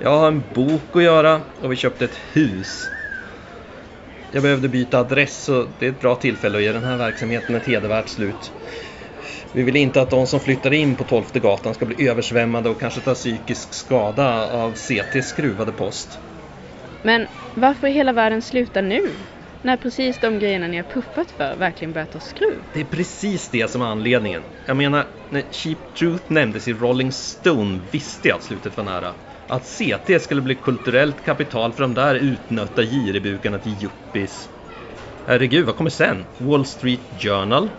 G: Jag har en bok att göra och vi köpte ett hus. Jag behövde byta adress och det är ett bra tillfälle att ge den här verksamheten ett hedervärt slut. Vi vill inte att de som flyttar in på 12 gatan ska bli översvämmade och kanske ta psykisk skada av CTs skruvade post.
L: Men varför i hela världen sluta nu? När precis de grejerna ni har puffat för verkligen börjar ta skruv.
G: Det är precis det som är anledningen. Jag menar, när Cheap Truth nämndes i Rolling Stone visste jag att slutet var nära. Att CT skulle bli kulturellt kapital för de där utnötta giribukarna till yuppies. Herregud, vad kommer sen? Wall Street Journal?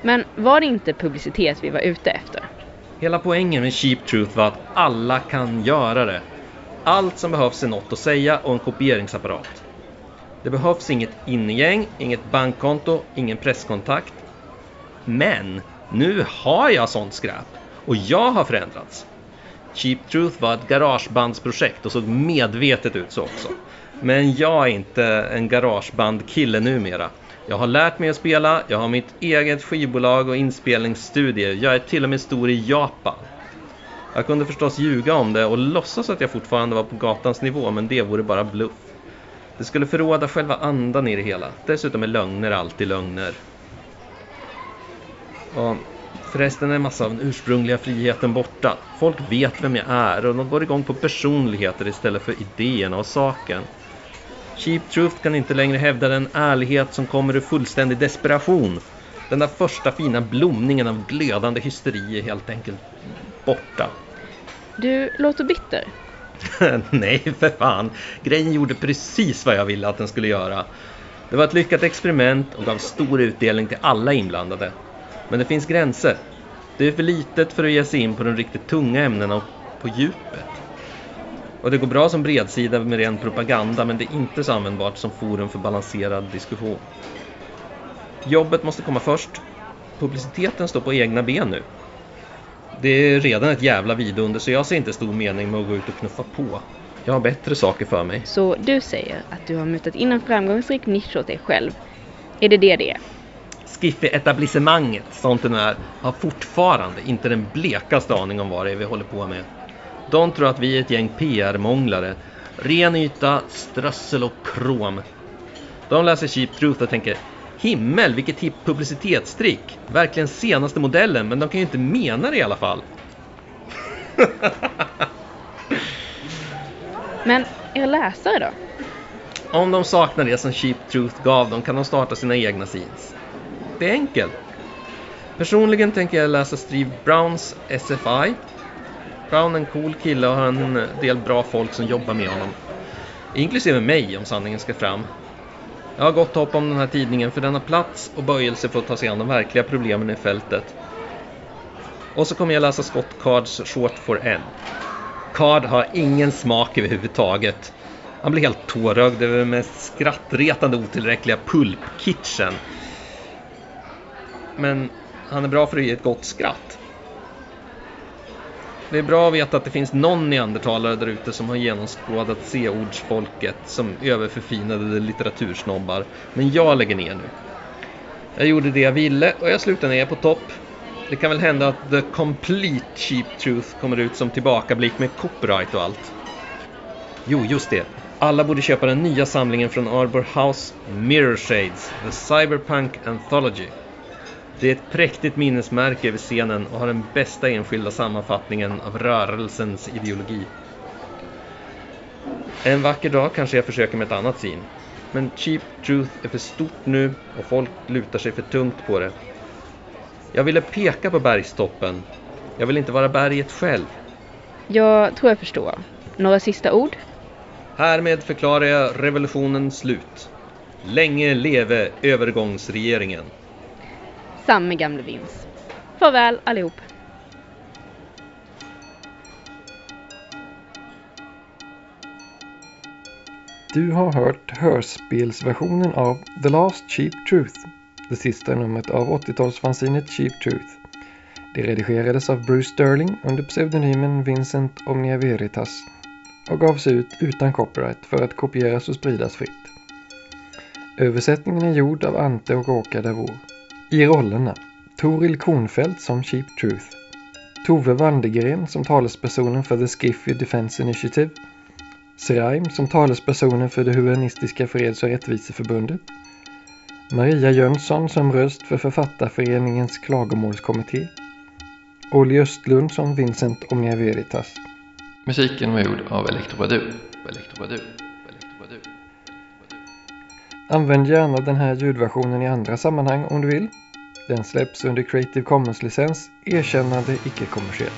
L: Men var det inte publicitet vi var ute efter?
G: Hela poängen med Cheap Truth var att alla kan göra det. Allt som behövs är något att säga och en kopieringsapparat. Det behövs inget innegäng, inget bankkonto, ingen presskontakt. Men nu har jag sånt skräp och jag har förändrats. Cheap Truth var ett garagebandsprojekt och såg medvetet ut så också. Men jag är inte en garagebandkille numera. Jag har lärt mig att spela, jag har mitt eget skivbolag och inspelningsstudier. Jag är till och med stor i Japan. Jag kunde förstås ljuga om det och låtsas att jag fortfarande var på gatans nivå men det vore bara bluff. Det skulle förråda själva andan i det hela. Dessutom är lögner alltid lögner. Och förresten är en massa av den ursprungliga friheten borta. Folk vet vem jag är och de går igång på personligheter istället för idéerna och saken. Cheap Truth kan inte längre hävda den ärlighet som kommer ur fullständig desperation. Den där första fina blomningen av glödande hysteri är helt enkelt borta.
L: Du låter bitter.
G: Nej, för fan. Grejen gjorde precis vad jag ville att den skulle göra. Det var ett lyckat experiment och gav stor utdelning till alla inblandade. Men det finns gränser. Det är för litet för att ge sig in på de riktigt tunga ämnena och på djupet. Och det går bra som bredsida med ren propaganda men det är inte så användbart som forum för balanserad diskussion. Jobbet måste komma först. Publiciteten står på egna ben nu. Det är redan ett jävla vidunder så jag ser inte stor mening med att gå ut och knuffa på. Jag har bättre saker för mig.
L: Så du säger att du har mutat in en framgångsrik nisch åt dig själv. Är det det det är?
G: Skiffe-etablissemanget, sånt det nu är, har fortfarande inte den blekaste aning om vad det är vi håller på med. De tror att vi är ett gäng PR-månglare. Ren yta, strössel och krom. De läser Cheap Truth och tänker Himmel, vilket hipp publicitetstrick! Verkligen senaste modellen, men de kan ju inte mena det i alla fall.
L: men era läsare då?
G: Om de saknar det som Cheap Truth gav dem kan de starta sina egna scenes. Det är enkelt. Personligen tänker jag läsa Steve Browns SFI. Brown är en cool kille och har en del bra folk som jobbar med honom. Inklusive mig om sanningen ska fram. Jag har gott hopp om den här tidningen för den har plats och böjelse för att ta sig an de verkliga problemen i fältet. Och så kommer jag läsa Scott Cards Short for N. Card har ingen smak överhuvudtaget. Han blir helt tårögd över den mest skrattretande otillräckliga pulpkitchen. Men han är bra för att ge ett gott skratt. Det är bra att veta att det finns någon neandertalare där ute som har genomskådat C-ordsfolket som överförfinade litteratursnobbar. Men jag lägger ner nu. Jag gjorde det jag ville och jag slutar ner på topp. Det kan väl hända att The Complete Cheap Truth kommer ut som tillbakablick med copyright och allt. Jo, just det. Alla borde köpa den nya samlingen från Arbor House, Mirror Shades, The Cyberpunk Anthology. Det är ett präktigt minnesmärke över scenen och har den bästa enskilda sammanfattningen av rörelsens ideologi. En vacker dag kanske jag försöker med ett annat sin. Men Cheap Truth är för stort nu och folk lutar sig för tungt på det. Jag ville peka på bergstoppen. Jag vill inte vara berget själv.
L: Jag tror jag förstår. Några sista ord?
G: Härmed förklarar jag revolutionens slut. Länge leve övergångsregeringen.
L: Samme gamle Vince. Farväl allihop.
B: Du har hört hörspelsversionen av The Last Cheap Truth, det sista numret av 80-talsfanzinet Cheap Truth. Det redigerades av Bruce Sterling under pseudonymen Vincent Omnia Veritas och gavs ut utan copyright för att kopieras och spridas fritt. Översättningen är gjord av Ante och Åka Davor. I rollerna Toril Kornfeldt som Cheap Truth, Tove Wandegren som talespersonen för The Skiffy Defense Initiative, Seraim som talespersonen för det humanistiska freds och rättviseförbundet, Maria Jönsson som röst för Författarföreningens klagomålskommitté, Olli Östlund som Vincent Omnia Veritas. Musiken var gjord av Electrobadu. Electrobadu. Använd gärna den här ljudversionen i andra sammanhang om du vill. Den släpps under Creative Commons-licens, erkännande icke-kommersiell.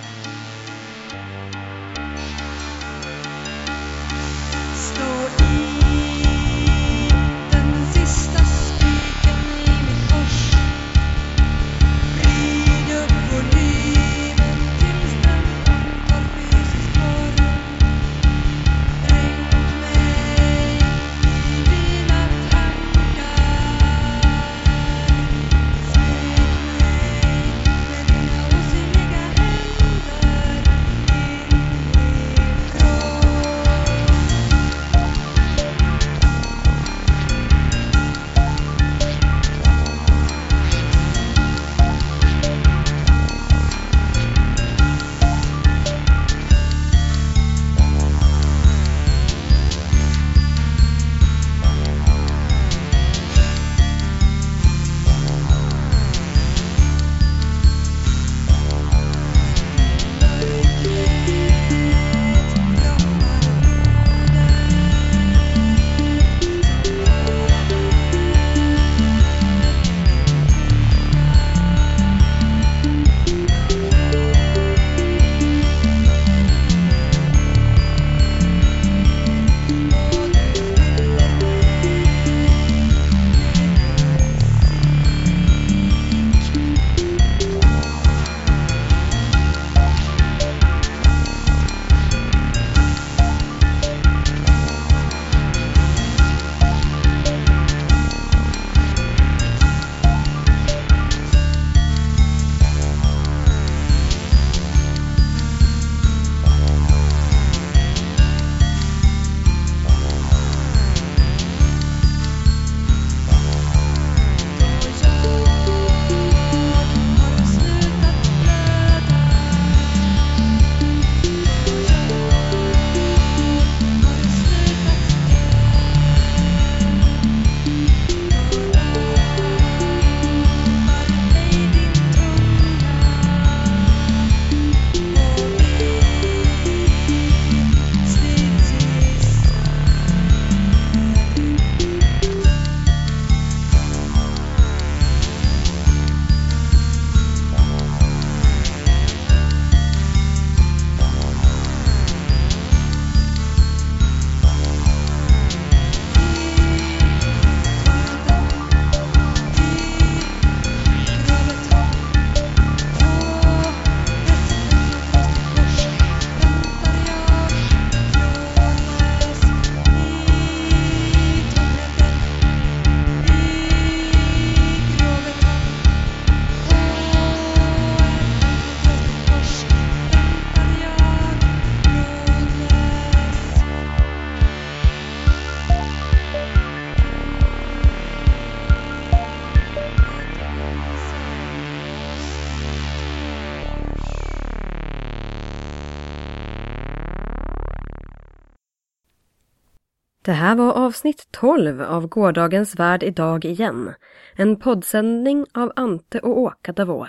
A: Det här var avsnitt 12 av gårdagens Värld idag igen. En poddsändning av Ante och Åka Davor.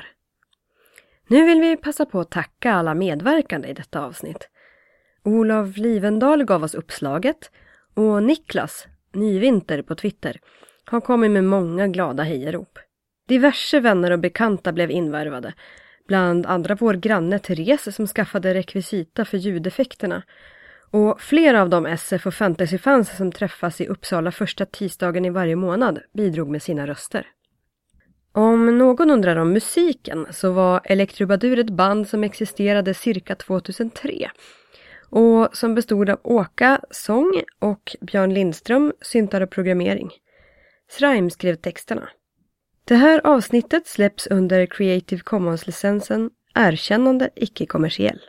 A: Nu vill vi passa på att tacka alla medverkande i detta avsnitt. Olof Livendal gav oss uppslaget och Niklas, Nyvinter på Twitter, har kommit med många glada hejarop. Diverse vänner och bekanta blev invärvade, bland andra vår granne Therese som skaffade rekvisita för ljudeffekterna och flera av de SF och fantasyfans som träffas i Uppsala första tisdagen i varje månad bidrog med sina röster. Om någon undrar om musiken så var Elektrobadur ett band som existerade cirka 2003 och som bestod av Åka, sång och Björn Lindström, syntar och programmering. Srime skrev texterna. Det här avsnittet släpps under Creative Commons-licensen Erkännande icke-kommersiell.